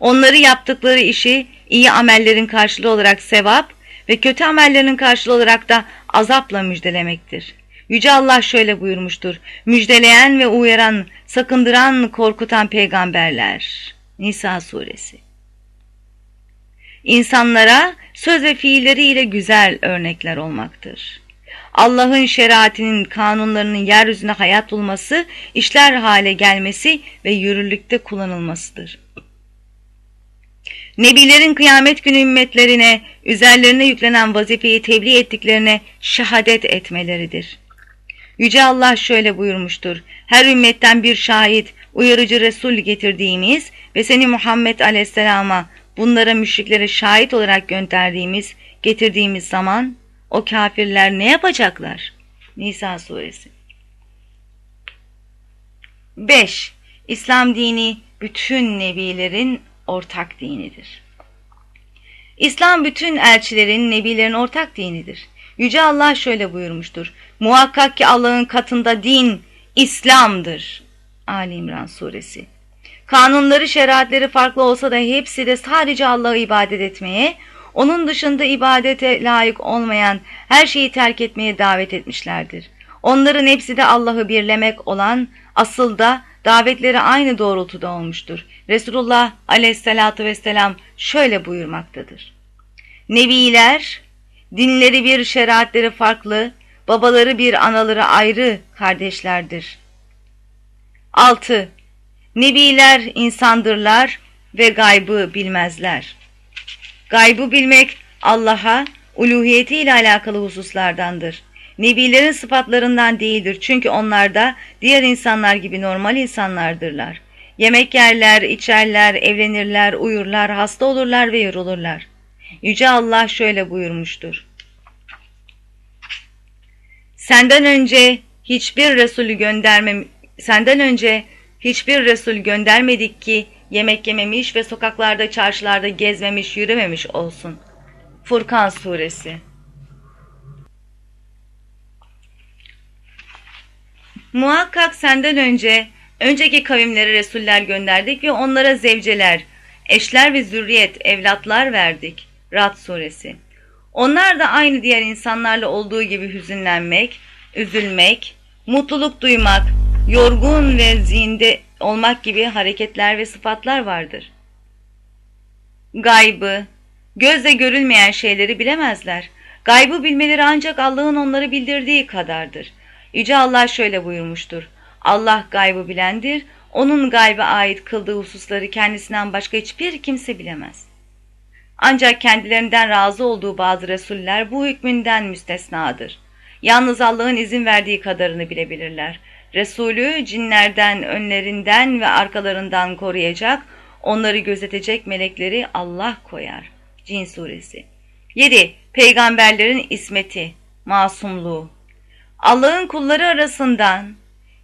Onları yaptıkları işi iyi amellerin karşılığı olarak sevap ve kötü amellerin karşılığı olarak da azapla müjdelemektir. Yüce Allah şöyle buyurmuştur. Müjdeleyen ve uyaran, sakındıran, korkutan peygamberler. Nisa suresi. İnsanlara söz ve fiilleriyle güzel örnekler olmaktır. Allah'ın şeriatinin kanunlarının yeryüzüne hayat bulması, işler hale gelmesi ve yürürlükte kullanılmasıdır. Nebilerin kıyamet günü ümmetlerine, üzerlerine yüklenen vazifeyi tebliğ ettiklerine şehadet etmeleridir. Yüce Allah şöyle buyurmuştur. Her ümmetten bir şahit, uyarıcı Resul getirdiğimiz ve seni Muhammed Aleyhisselam'a bunlara müşriklere şahit olarak gönderdiğimiz, getirdiğimiz zaman o kafirler ne yapacaklar? Nisa suresi. 5. İslam dini bütün nebilerin ortak dinidir. İslam bütün elçilerin, nebilerin ortak dinidir. Yüce Allah şöyle buyurmuştur. Muhakkak ki Allah'ın katında din İslam'dır. Ali İmran suresi. Kanunları, şeriatleri farklı olsa da hepsi de sadece Allah'a ibadet etmeye, onun dışında ibadete layık olmayan her şeyi terk etmeye davet etmişlerdir. Onların hepsi de Allah'ı birlemek olan asıl da davetleri aynı doğrultuda olmuştur. Resulullah aleyhissalatü vesselam şöyle buyurmaktadır. Nebiler, dinleri bir şeriatleri farklı, babaları bir anaları ayrı kardeşlerdir. 6. Nebiler insandırlar ve gaybı bilmezler. Gaybı bilmek Allah'a uluhiyeti ile alakalı hususlardandır. Nebilerin sıfatlarından değildir çünkü onlar da diğer insanlar gibi normal insanlardırlar. Yemek yerler, içerler, evlenirler, uyurlar, hasta olurlar ve yorulurlar. Yüce Allah şöyle buyurmuştur. Senden önce hiçbir Resulü göndermem, senden önce hiçbir Resul göndermedik ki yemek yememiş ve sokaklarda çarşılarda gezmemiş yürümemiş olsun. Furkan Suresi Muhakkak senden önce, önceki kavimlere Resuller gönderdik ve onlara zevceler, eşler ve zürriyet, evlatlar verdik. Rad Suresi Onlar da aynı diğer insanlarla olduğu gibi hüzünlenmek, üzülmek, mutluluk duymak, yorgun ve zinde olmak gibi hareketler ve sıfatlar vardır. Gaybı, gözle görülmeyen şeyleri bilemezler. Gaybı bilmeleri ancak Allah'ın onları bildirdiği kadardır. Yüce Allah şöyle buyurmuştur. Allah gaybı bilendir, onun gaybe ait kıldığı hususları kendisinden başka hiçbir kimse bilemez. Ancak kendilerinden razı olduğu bazı Resuller bu hükmünden müstesnadır. Yalnız Allah'ın izin verdiği kadarını bilebilirler. Resulü cinlerden, önlerinden ve arkalarından koruyacak, onları gözetecek melekleri Allah koyar. Cin Suresi 7. Peygamberlerin ismeti, masumluğu Allah'ın kulları arasından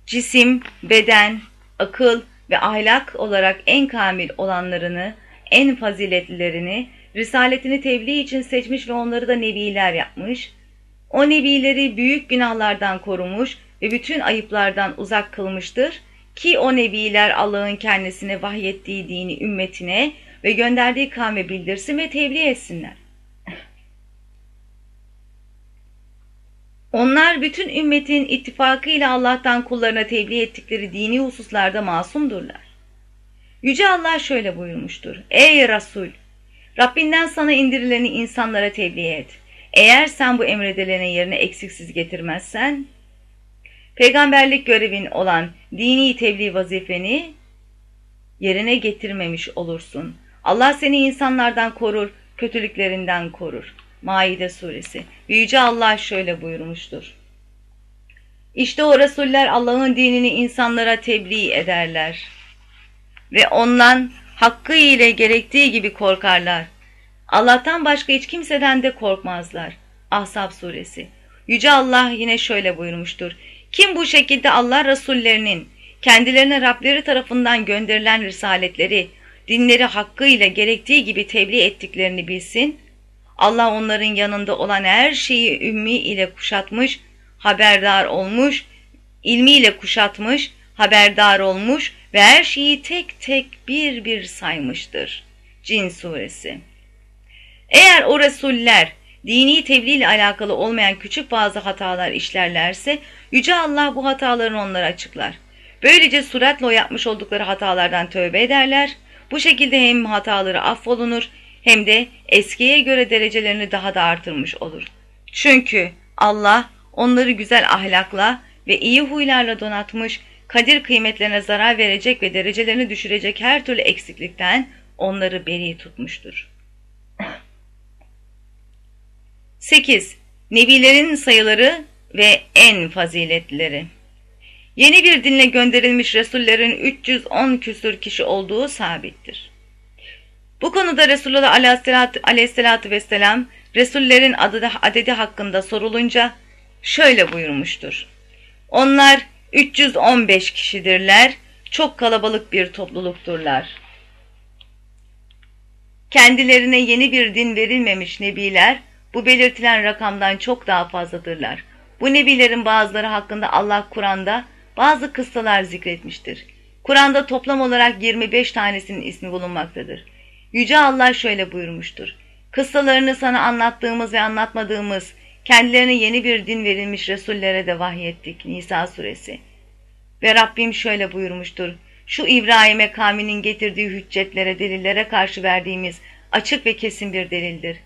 cisim, beden, akıl ve ahlak olarak en kamil olanlarını, en faziletlilerini, risaletini tebliğ için seçmiş ve onları da nebiler yapmış, o nebileri büyük günahlardan korumuş ve bütün ayıplardan uzak kılmıştır ki o nebiler Allah'ın kendisine vahyettiği dini ümmetine ve gönderdiği kavme bildirsin ve tebliğ etsinler. Onlar bütün ümmetin ittifakıyla Allah'tan kullarına tebliğ ettikleri dini hususlarda masumdurlar. Yüce Allah şöyle buyurmuştur. Ey Resul! Rabbinden sana indirileni insanlara tebliğ et. Eğer sen bu emredileni yerine eksiksiz getirmezsen, peygamberlik görevin olan dini tebliğ vazifeni yerine getirmemiş olursun. Allah seni insanlardan korur, kötülüklerinden korur. Maide suresi. Yüce Allah şöyle buyurmuştur. İşte o Resuller Allah'ın dinini insanlara tebliğ ederler. Ve ondan hakkı ile gerektiği gibi korkarlar. Allah'tan başka hiç kimseden de korkmazlar. Ahzab suresi. Yüce Allah yine şöyle buyurmuştur. Kim bu şekilde Allah Resullerinin kendilerine Rableri tarafından gönderilen risaletleri, dinleri hakkıyla gerektiği gibi tebliğ ettiklerini bilsin, Allah onların yanında olan her şeyi ümmi ile kuşatmış, haberdar olmuş, ilmiyle kuşatmış, haberdar olmuş ve her şeyi tek tek bir bir saymıştır. Cin suresi Eğer o Resuller dini tebliğ ile alakalı olmayan küçük bazı hatalar işlerlerse Yüce Allah bu hatalarını onlara açıklar. Böylece suratla o yapmış oldukları hatalardan tövbe ederler. Bu şekilde hem hataları affolunur hem de eskiye göre derecelerini daha da artırmış olur. Çünkü Allah onları güzel ahlakla ve iyi huylarla donatmış, kadir kıymetlerine zarar verecek ve derecelerini düşürecek her türlü eksiklikten onları beri tutmuştur. 8. Nebilerin sayıları ve en faziletlileri Yeni bir dinle gönderilmiş Resullerin 310 küsür kişi olduğu sabittir. Bu konuda Resulullah aleyhissalatü, aleyhissalatü vesselam Resullerin adı, adedi hakkında sorulunca şöyle buyurmuştur. Onlar 315 kişidirler, çok kalabalık bir toplulukturlar. Kendilerine yeni bir din verilmemiş nebiler bu belirtilen rakamdan çok daha fazladırlar. Bu nebilerin bazıları hakkında Allah Kur'an'da bazı kıssalar zikretmiştir. Kur'an'da toplam olarak 25 tanesinin ismi bulunmaktadır. Yüce Allah şöyle buyurmuştur. Kıssalarını sana anlattığımız ve anlatmadığımız, kendilerine yeni bir din verilmiş Resullere de vahyettik. Nisa suresi. Ve Rabbim şöyle buyurmuştur. Şu İbrahim'e kavminin getirdiği hüccetlere, delillere karşı verdiğimiz açık ve kesin bir delildir.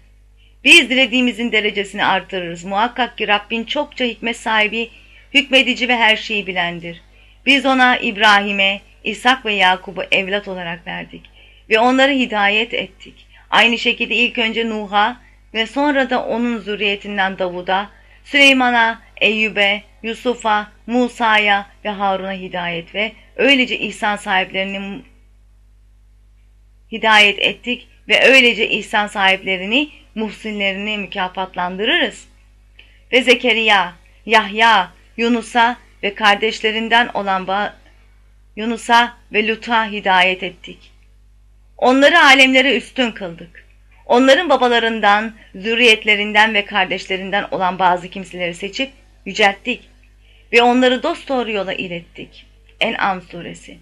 Biz dilediğimizin derecesini artırırız. Muhakkak ki Rabbin çokça hikmet sahibi, hükmedici ve her şeyi bilendir. Biz ona İbrahim'e, İshak ve Yakub'u evlat olarak verdik ve onları hidayet ettik. Aynı şekilde ilk önce Nuh'a ve sonra da onun zürriyetinden Davud'a, Süleyman'a, Eyyub'e, Yusuf'a, Musa'ya ve Harun'a hidayet ve öylece ihsan sahiplerini hidayet ettik ve öylece ihsan sahiplerini, muhsinlerini mükafatlandırırız. Ve Zekeriya, Yahya, Yunus'a ve kardeşlerinden olan Yunus'a ve Lut'a hidayet ettik. Onları alemlere üstün kıldık. Onların babalarından, zürriyetlerinden ve kardeşlerinden olan bazı kimseleri seçip yücelttik ve onları dost doğru yola ilettik. En'am suresi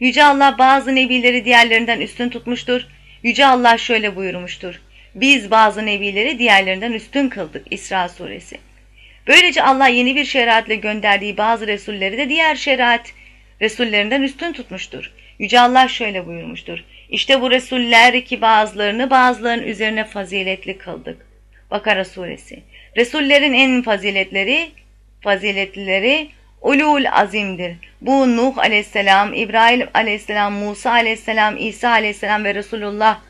Yüce Allah bazı nebileri diğerlerinden üstün tutmuştur. Yüce Allah şöyle buyurmuştur. Biz bazı nebileri diğerlerinden üstün kıldık. İsra suresi. Böylece Allah yeni bir şeriatle gönderdiği bazı Resulleri de diğer şeriat Resullerinden üstün tutmuştur. Yüce Allah şöyle buyurmuştur. İşte bu Resuller ki bazılarını bazılarının üzerine faziletli kıldık. Bakara suresi. Resullerin en faziletleri, faziletlileri ulul azimdir. Bu Nuh aleyhisselam, İbrahim aleyhisselam, Musa aleyhisselam, İsa aleyhisselam ve Resulullah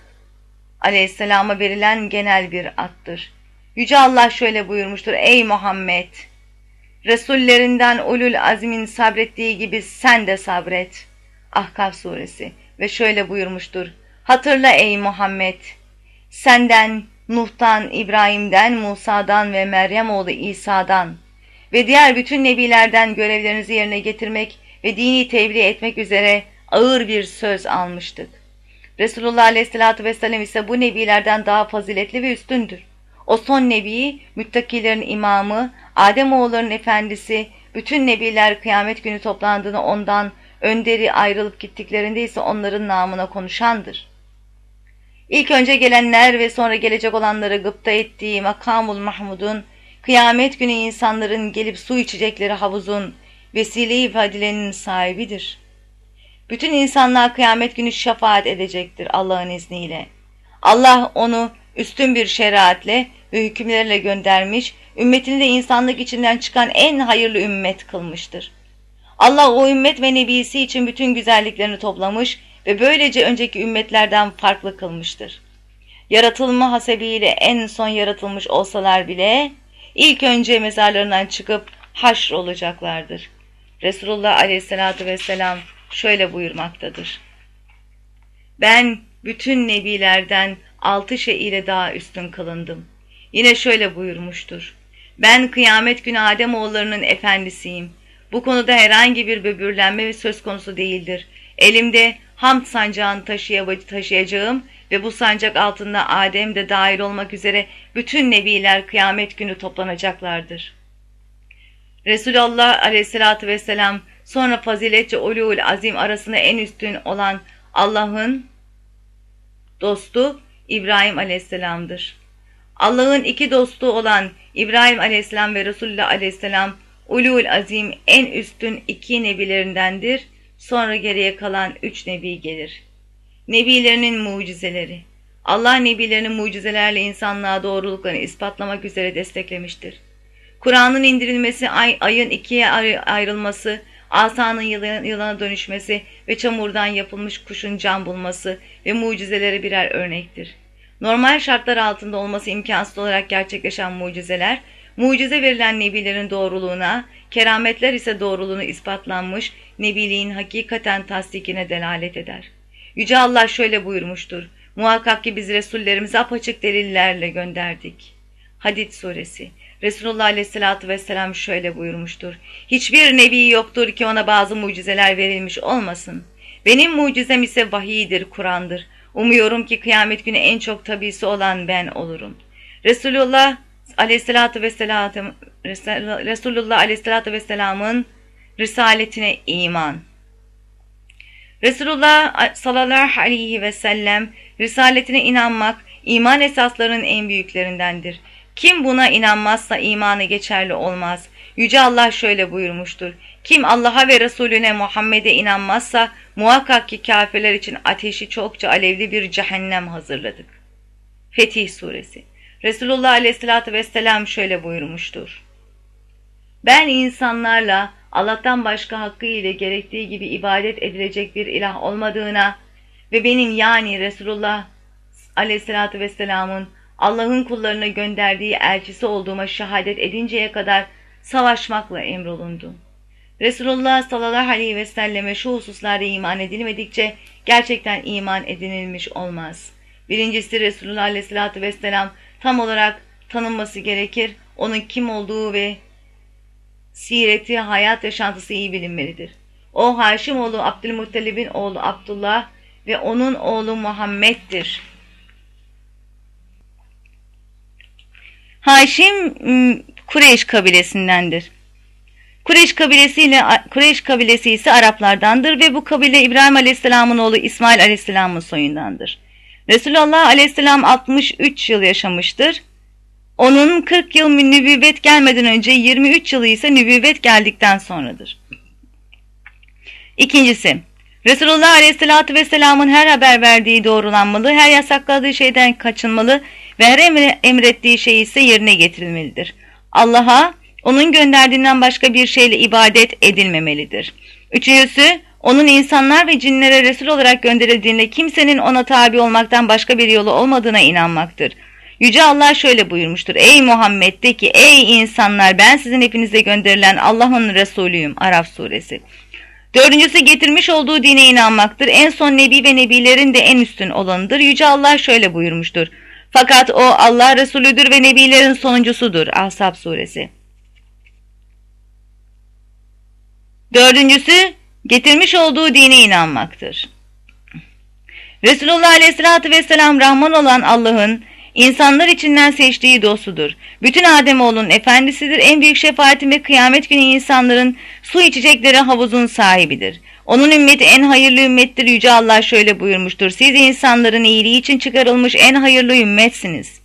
aleyhisselama verilen genel bir attır. Yüce Allah şöyle buyurmuştur. Ey Muhammed! Resullerinden ulul azmin sabrettiği gibi sen de sabret. Ahkaf suresi ve şöyle buyurmuştur. Hatırla ey Muhammed! Senden, Nuh'tan, İbrahim'den, Musa'dan ve Meryem oğlu İsa'dan ve diğer bütün nebilerden görevlerinizi yerine getirmek ve dini tebliğ etmek üzere ağır bir söz almıştık. Resulullah Aleyhisselatü Vesselam ise bu nebilerden daha faziletli ve üstündür. O son nebi, müttakilerin imamı, Ademoğullarının efendisi, bütün nebiler kıyamet günü toplandığını ondan, önderi ayrılıp gittiklerinde ise onların namına konuşandır. İlk önce gelenler ve sonra gelecek olanları gıpta ettiği Makamul Mahmud'un, kıyamet günü insanların gelip su içecekleri havuzun, vesile-i fadilenin sahibidir. Bütün insanlar kıyamet günü şefaat edecektir Allah'ın izniyle. Allah onu üstün bir şeriatle ve hükümlerle göndermiş, ümmetini de insanlık içinden çıkan en hayırlı ümmet kılmıştır. Allah o ümmet ve nebisi için bütün güzelliklerini toplamış ve böylece önceki ümmetlerden farklı kılmıştır. Yaratılma hasebiyle en son yaratılmış olsalar bile ilk önce mezarlarından çıkıp haşr olacaklardır. Resulullah aleyhissalatü vesselam şöyle buyurmaktadır. Ben bütün nebilerden altı şey ile daha üstün kılındım. Yine şöyle buyurmuştur. Ben kıyamet günü Ademoğullarının efendisiyim. Bu konuda herhangi bir böbürlenme söz konusu değildir. Elimde hamd sancağını taşıyacağım ve bu sancak altında Adem de dahil olmak üzere bütün nebiler kıyamet günü toplanacaklardır. Resulullah aleyhissalatü vesselam sonra faziletçe ulul azim arasında en üstün olan Allah'ın dostu İbrahim aleyhisselamdır. Allah'ın iki dostu olan İbrahim aleyhisselam ve Resulullah aleyhisselam ulul azim en üstün iki nebilerindendir. Sonra geriye kalan üç nebi gelir. Nebilerinin mucizeleri Allah nebilerini mucizelerle insanlığa doğruluklarını ispatlamak üzere desteklemiştir. Kur'an'ın indirilmesi, ay, ayın ikiye ayrılması, asanın yılana dönüşmesi ve çamurdan yapılmış kuşun can bulması ve mucizeleri birer örnektir. Normal şartlar altında olması imkansız olarak gerçekleşen mucizeler, mucize verilen nebilerin doğruluğuna, kerametler ise doğruluğunu ispatlanmış, nebiliğin hakikaten tasdikine delalet eder. Yüce Allah şöyle buyurmuştur, muhakkak ki biz Resullerimizi apaçık delillerle gönderdik. Hadid suresi Resulullah aleyhissalatü vesselam şöyle buyurmuştur. Hiçbir nebi yoktur ki ona bazı mucizeler verilmiş olmasın. Benim mucizem ise vahiydir, Kur'an'dır. Umuyorum ki kıyamet günü en çok tabisi olan ben olurum. Resulullah aleyhissalatü vesselam Resulullah aleyhissalatü vesselamın risaletine iman. Resulullah sallallahu aleyhi ve sellem risaletine inanmak iman esaslarının en büyüklerindendir. Kim buna inanmazsa imanı geçerli olmaz. Yüce Allah şöyle buyurmuştur. Kim Allah'a ve Resulüne Muhammed'e inanmazsa muhakkak ki kafirler için ateşi çokça alevli bir cehennem hazırladık. Fetih Suresi Resulullah Aleyhisselatü Vesselam şöyle buyurmuştur. Ben insanlarla Allah'tan başka hakkı ile gerektiği gibi ibadet edilecek bir ilah olmadığına ve benim yani Resulullah Aleyhisselatü Vesselam'ın Allah'ın kullarına gönderdiği elçisi olduğuma şehadet edinceye kadar savaşmakla emrolundum. Resulullah sallallahu aleyhi ve selleme şu hususlarda iman edilmedikçe gerçekten iman edinilmiş olmaz. Birincisi Resulullah aleyhissalatü vesselam tam olarak tanınması gerekir. onun kim olduğu ve sireti, hayat yaşantısı iyi bilinmelidir. O Haşimoğlu Abdülmuttalib'in oğlu Abdullah ve onun oğlu Muhammed'dir. Haşim Kureyş kabilesindendir. Kureyş kabilesiyle Kureyş kabilesi ise Araplardandır ve bu kabile İbrahim Aleyhisselam'ın oğlu İsmail Aleyhisselam'ın soyundandır. Resulullah Aleyhisselam 63 yıl yaşamıştır. Onun 40 yıl nübüvvet gelmeden önce 23 yılı ise nübüvvet geldikten sonradır. İkincisi, Resulullah Aleyhisselatü Vesselam'ın her haber verdiği doğrulanmalı, her yasakladığı şeyden kaçınmalı ve her emrettiği şey ise yerine getirilmelidir. Allah'a onun gönderdiğinden başka bir şeyle ibadet edilmemelidir. Üçüncüsü, onun insanlar ve cinlere Resul olarak gönderildiğinde kimsenin ona tabi olmaktan başka bir yolu olmadığına inanmaktır. Yüce Allah şöyle buyurmuştur. Ey Muhammed de ki ey insanlar ben sizin hepinize gönderilen Allah'ın Resulüyüm. Araf suresi. Dördüncüsü getirmiş olduğu dine inanmaktır. En son nebi ve nebilerin de en üstün olanıdır. Yüce Allah şöyle buyurmuştur. Fakat o Allah Resulüdür ve nebilerin sonuncusudur. Ahzab suresi. Dördüncüsü getirmiş olduğu dine inanmaktır. Resulullah Aleyhisselatü Vesselam Rahman olan Allah'ın insanlar içinden seçtiği dostudur. Bütün Ademoğlunun efendisidir. En büyük şefaatin ve kıyamet günü insanların su içecekleri havuzun sahibidir. Onun ümmeti en hayırlı ümmettir. Yüce Allah şöyle buyurmuştur. Siz insanların iyiliği için çıkarılmış en hayırlı ümmetsiniz.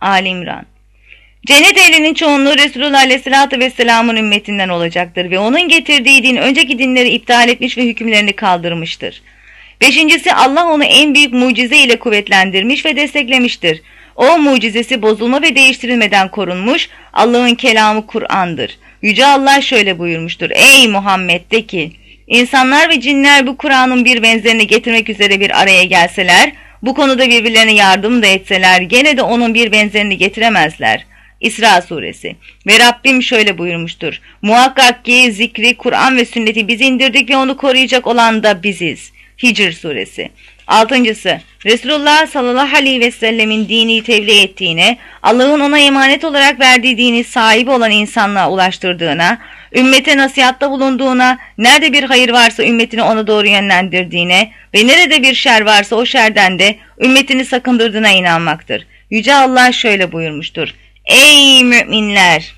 Ali İmran Cennet ehlinin çoğunluğu Resulullah Aleyhisselatü Vesselam'ın ümmetinden olacaktır ve onun getirdiği din önceki dinleri iptal etmiş ve hükümlerini kaldırmıştır. Beşincisi Allah onu en büyük mucize ile kuvvetlendirmiş ve desteklemiştir. O mucizesi bozulma ve değiştirilmeden korunmuş, Allah'ın kelamı Kur'an'dır. Yüce Allah şöyle buyurmuştur. Ey Muhammed de ki, insanlar ve cinler bu Kur'an'ın bir benzerini getirmek üzere bir araya gelseler, bu konuda birbirlerine yardım da etseler, gene de onun bir benzerini getiremezler. İsra suresi ve Rabbim şöyle buyurmuştur. Muhakkak ki zikri, Kur'an ve sünneti biz indirdik ve onu koruyacak olan da biziz. Hicr suresi. Altıncısı, Resulullah sallallahu aleyhi ve sellemin dini tebliğ ettiğine, Allah'ın ona emanet olarak verdiği dini sahibi olan insanlığa ulaştırdığına, ümmete nasihatta bulunduğuna, nerede bir hayır varsa ümmetini ona doğru yönlendirdiğine ve nerede bir şer varsa o şerden de ümmetini sakındırdığına inanmaktır. Yüce Allah şöyle buyurmuştur. Ey müminler!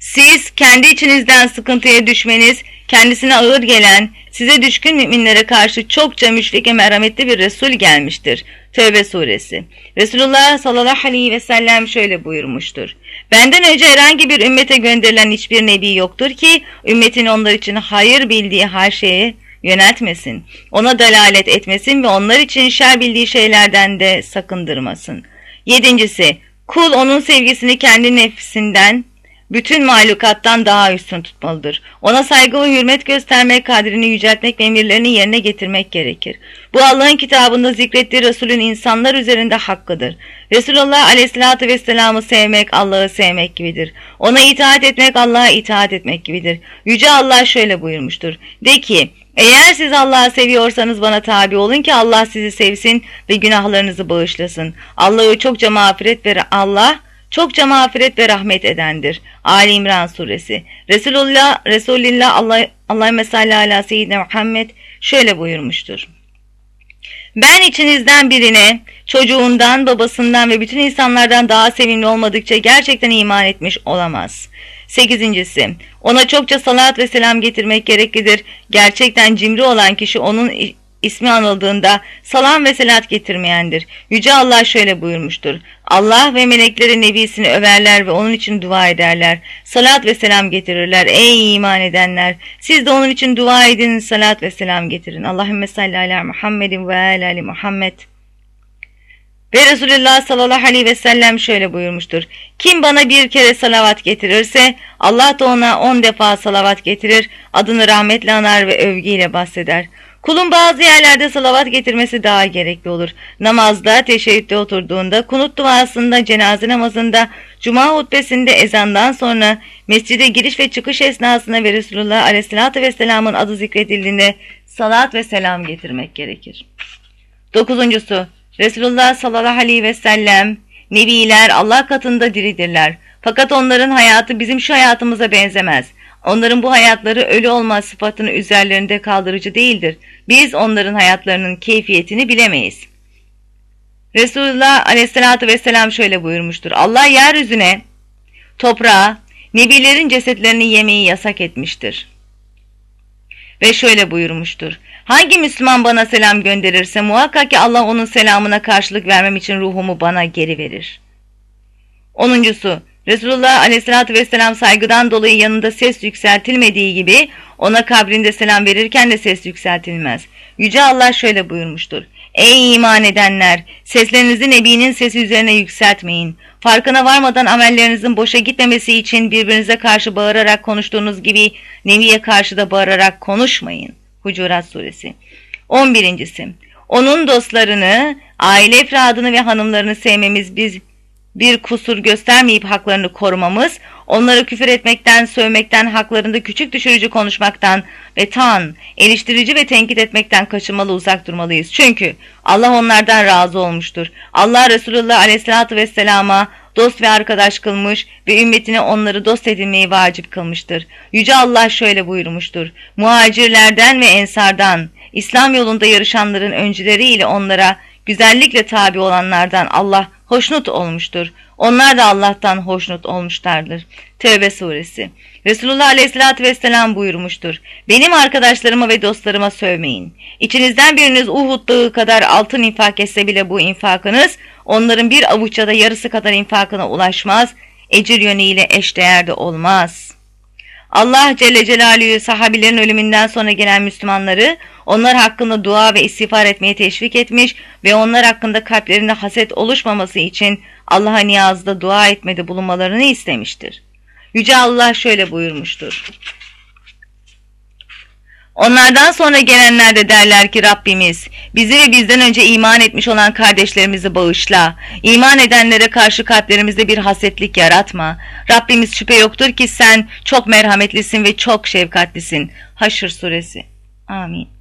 Siz kendi içinizden sıkıntıya düşmeniz, kendisine ağır gelen, size düşkün müminlere karşı çokça müşfik ve merhametli bir Resul gelmiştir. Tövbe suresi. Resulullah sallallahu aleyhi ve sellem şöyle buyurmuştur. Benden önce herhangi bir ümmete gönderilen hiçbir nebi yoktur ki ümmetin onlar için hayır bildiği her şeyi yöneltmesin. Ona dalalet etmesin ve onlar için şer bildiği şeylerden de sakındırmasın. Yedincisi, kul onun sevgisini kendi nefsinden, bütün mahlukattan daha üstün tutmalıdır. Ona saygı ve hürmet göstermek, kadrini yüceltmek ve emirlerini yerine getirmek gerekir. Bu Allah'ın kitabında zikrettiği Resulün insanlar üzerinde hakkıdır. Resulullah aleyhissalatü vesselam'ı sevmek Allah'ı sevmek gibidir. Ona itaat etmek Allah'a itaat etmek gibidir. Yüce Allah şöyle buyurmuştur. De ki, eğer siz Allah'ı seviyorsanız bana tabi olun ki Allah sizi sevsin ve günahlarınızı bağışlasın. Allah'ı çokça mağfiret ve Allah çokça mağfiret ve rahmet edendir. Ali İmran suresi. Resulullah, Resulullah Allah, Allah mesalli ala seyyidine Muhammed şöyle buyurmuştur. Ben içinizden birine çocuğundan, babasından ve bütün insanlardan daha sevimli olmadıkça gerçekten iman etmiş olamaz. Sekizincisi, ona çokça salat ve selam getirmek gereklidir. Gerçekten cimri olan kişi onun ismi anıldığında salam ve selat getirmeyendir. Yüce Allah şöyle buyurmuştur. Allah ve melekleri nebisini överler ve onun için dua ederler. Salat ve selam getirirler. Ey iman edenler! Siz de onun için dua edin, salat ve selam getirin. Allahümme salli ala Muhammedin ve ala Muhammed. Ve Resulullah sallallahu aleyhi ve sellem şöyle buyurmuştur. Kim bana bir kere salavat getirirse Allah da ona on defa salavat getirir, adını rahmetle anar ve övgüyle bahseder. Kulun bazı yerlerde salavat getirmesi daha gerekli olur. Namazda, teşebbütte oturduğunda, kunut duasında, cenaze namazında, cuma hutbesinde ezandan sonra, mescide giriş ve çıkış esnasında ve Resulullah aleyhissalatü vesselamın adı zikredildiğinde salat ve selam getirmek gerekir. Dokuzuncusu, Resulullah sallallahu aleyhi ve sellem Nebiler Allah katında diridirler. Fakat onların hayatı bizim şu hayatımıza benzemez. Onların bu hayatları ölü olma sıfatını üzerlerinde kaldırıcı değildir. Biz onların hayatlarının keyfiyetini bilemeyiz. Resulullah aleyhissalatü vesselam şöyle buyurmuştur. Allah yeryüzüne, toprağa, nebilerin cesetlerini yemeyi yasak etmiştir. Ve şöyle buyurmuştur. Hangi Müslüman bana selam gönderirse muhakkak ki Allah onun selamına karşılık vermem için ruhumu bana geri verir. Onuncusu, Resulullah aleyhissalatü vesselam saygıdan dolayı yanında ses yükseltilmediği gibi ona kabrinde selam verirken de ses yükseltilmez. Yüce Allah şöyle buyurmuştur. Ey iman edenler! Seslerinizi Nebi'nin sesi üzerine yükseltmeyin. Farkına varmadan amellerinizin boşa gitmemesi için birbirinize karşı bağırarak konuştuğunuz gibi Nebi'ye karşı da bağırarak konuşmayın. Hucurat Suresi 11. Onun dostlarını, aile efradını ve hanımlarını sevmemiz biz bir kusur göstermeyip haklarını korumamız, onları küfür etmekten, sövmekten, haklarında küçük düşürücü konuşmaktan ve tan, eleştirici ve tenkit etmekten kaçınmalı uzak durmalıyız. Çünkü Allah onlardan razı olmuştur. Allah Resulullah aleyhissalatü vesselama dost ve arkadaş kılmış ve ümmetine onları dost edinmeyi vacip kılmıştır. Yüce Allah şöyle buyurmuştur. Muhacirlerden ve ensardan, İslam yolunda yarışanların öncüleriyle onlara güzellikle tabi olanlardan Allah hoşnut olmuştur. Onlar da Allah'tan hoşnut olmuşlardır. Tevbe suresi. Resulullah aleyhissalatü vesselam buyurmuştur. Benim arkadaşlarıma ve dostlarıma sövmeyin. İçinizden biriniz Uhud dağı kadar altın infak etse bile bu infakınız onların bir avuçça da yarısı kadar infakına ulaşmaz. Ecir yönüyle eşdeğer de olmaz.'' Allah Celle Celaluhu sahabilerin ölümünden sonra gelen Müslümanları onlar hakkında dua ve istiğfar etmeye teşvik etmiş ve onlar hakkında kalplerinde haset oluşmaması için Allah'a niyazda dua etmede bulunmalarını istemiştir. Yüce Allah şöyle buyurmuştur. Onlardan sonra gelenler de derler ki Rabbimiz bizi ve bizden önce iman etmiş olan kardeşlerimizi bağışla. İman edenlere karşı kalplerimizde bir hasetlik yaratma. Rabbimiz şüphe yoktur ki sen çok merhametlisin ve çok şefkatlisin. Haşr suresi. Amin.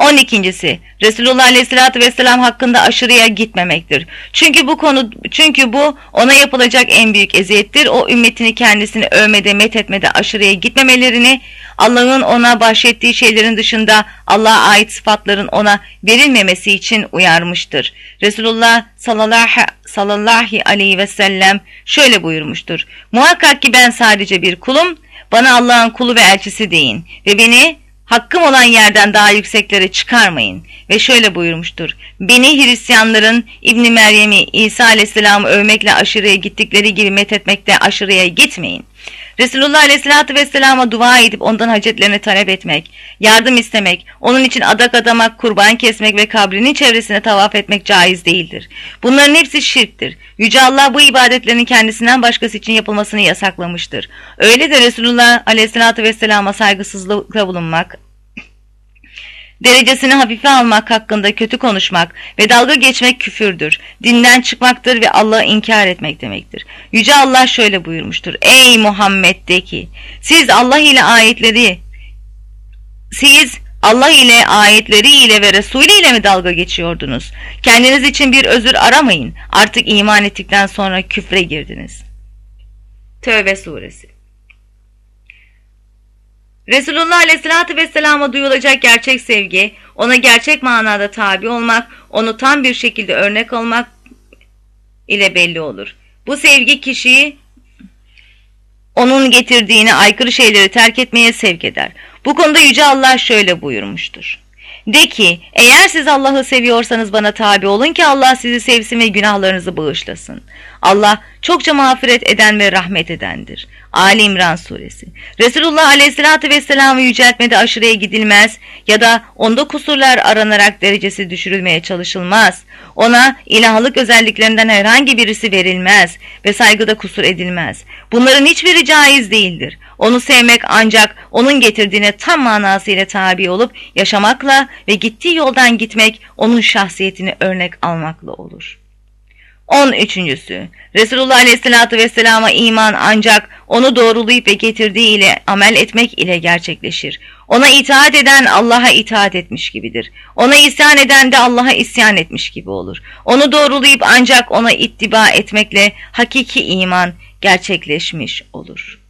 12.si Resulullah Aleyhisselatü Vesselam hakkında aşırıya gitmemektir. Çünkü bu konu çünkü bu ona yapılacak en büyük eziyettir. O ümmetini kendisini övmede, methetmede aşırıya gitmemelerini, Allah'ın ona bahşettiği şeylerin dışında Allah'a ait sıfatların ona verilmemesi için uyarmıştır. Resulullah sallallahu, sallallahu aleyhi ve sellem şöyle buyurmuştur. Muhakkak ki ben sadece bir kulum, bana Allah'ın kulu ve elçisi deyin ve beni hakkım olan yerden daha yükseklere çıkarmayın. Ve şöyle buyurmuştur. Beni Hristiyanların İbni Meryem'i İsa aleyhisselamı övmekle aşırıya gittikleri gibi methetmekte aşırıya gitmeyin. Resulullah Aleyhisselatü Vesselam'a dua edip ondan hacetlerini talep etmek, yardım istemek, onun için adak adamak, kurban kesmek ve kabrinin çevresine tavaf etmek caiz değildir. Bunların hepsi şirktir. Yüce Allah bu ibadetlerin kendisinden başkası için yapılmasını yasaklamıştır. Öyle de Resulullah Aleyhisselatü Vesselam'a saygısızlıkla bulunmak, Derecesini hafife almak hakkında kötü konuşmak ve dalga geçmek küfürdür. Dinden çıkmaktır ve Allah'ı inkar etmek demektir. Yüce Allah şöyle buyurmuştur. Ey Muhammed de ki siz Allah ile ayetleri siz Allah ile ayetleri ile ve Resulü ile mi dalga geçiyordunuz? Kendiniz için bir özür aramayın. Artık iman ettikten sonra küfre girdiniz. Tövbe suresi Resulullah Aleyhisselatü Vesselam'a duyulacak gerçek sevgi, ona gerçek manada tabi olmak, onu tam bir şekilde örnek olmak ile belli olur. Bu sevgi kişiyi onun getirdiğine aykırı şeyleri terk etmeye sevk eder. Bu konuda Yüce Allah şöyle buyurmuştur. De ki eğer siz Allah'ı seviyorsanız bana tabi olun ki Allah sizi sevsin ve günahlarınızı bağışlasın. Allah çokça mağfiret eden ve rahmet edendir. Ali İmran suresi. Resulullah aleyhissalatü vesselam'ı yüceltmede aşırıya gidilmez ya da onda kusurlar aranarak derecesi düşürülmeye çalışılmaz. Ona ilahlık özelliklerinden herhangi birisi verilmez ve saygıda kusur edilmez. Bunların hiçbiri caiz değildir. Onu sevmek ancak onun getirdiğine tam manasıyla tabi olup yaşamakla ve gittiği yoldan gitmek onun şahsiyetini örnek almakla olur. On üçüncüsü, Resulullah Aleyhisselatü Vesselam'a iman ancak onu doğrulayıp ve getirdiği ile amel etmek ile gerçekleşir. Ona itaat eden Allah'a itaat etmiş gibidir. Ona isyan eden de Allah'a isyan etmiş gibi olur. Onu doğrulayıp ancak ona ittiba etmekle hakiki iman gerçekleşmiş olur.''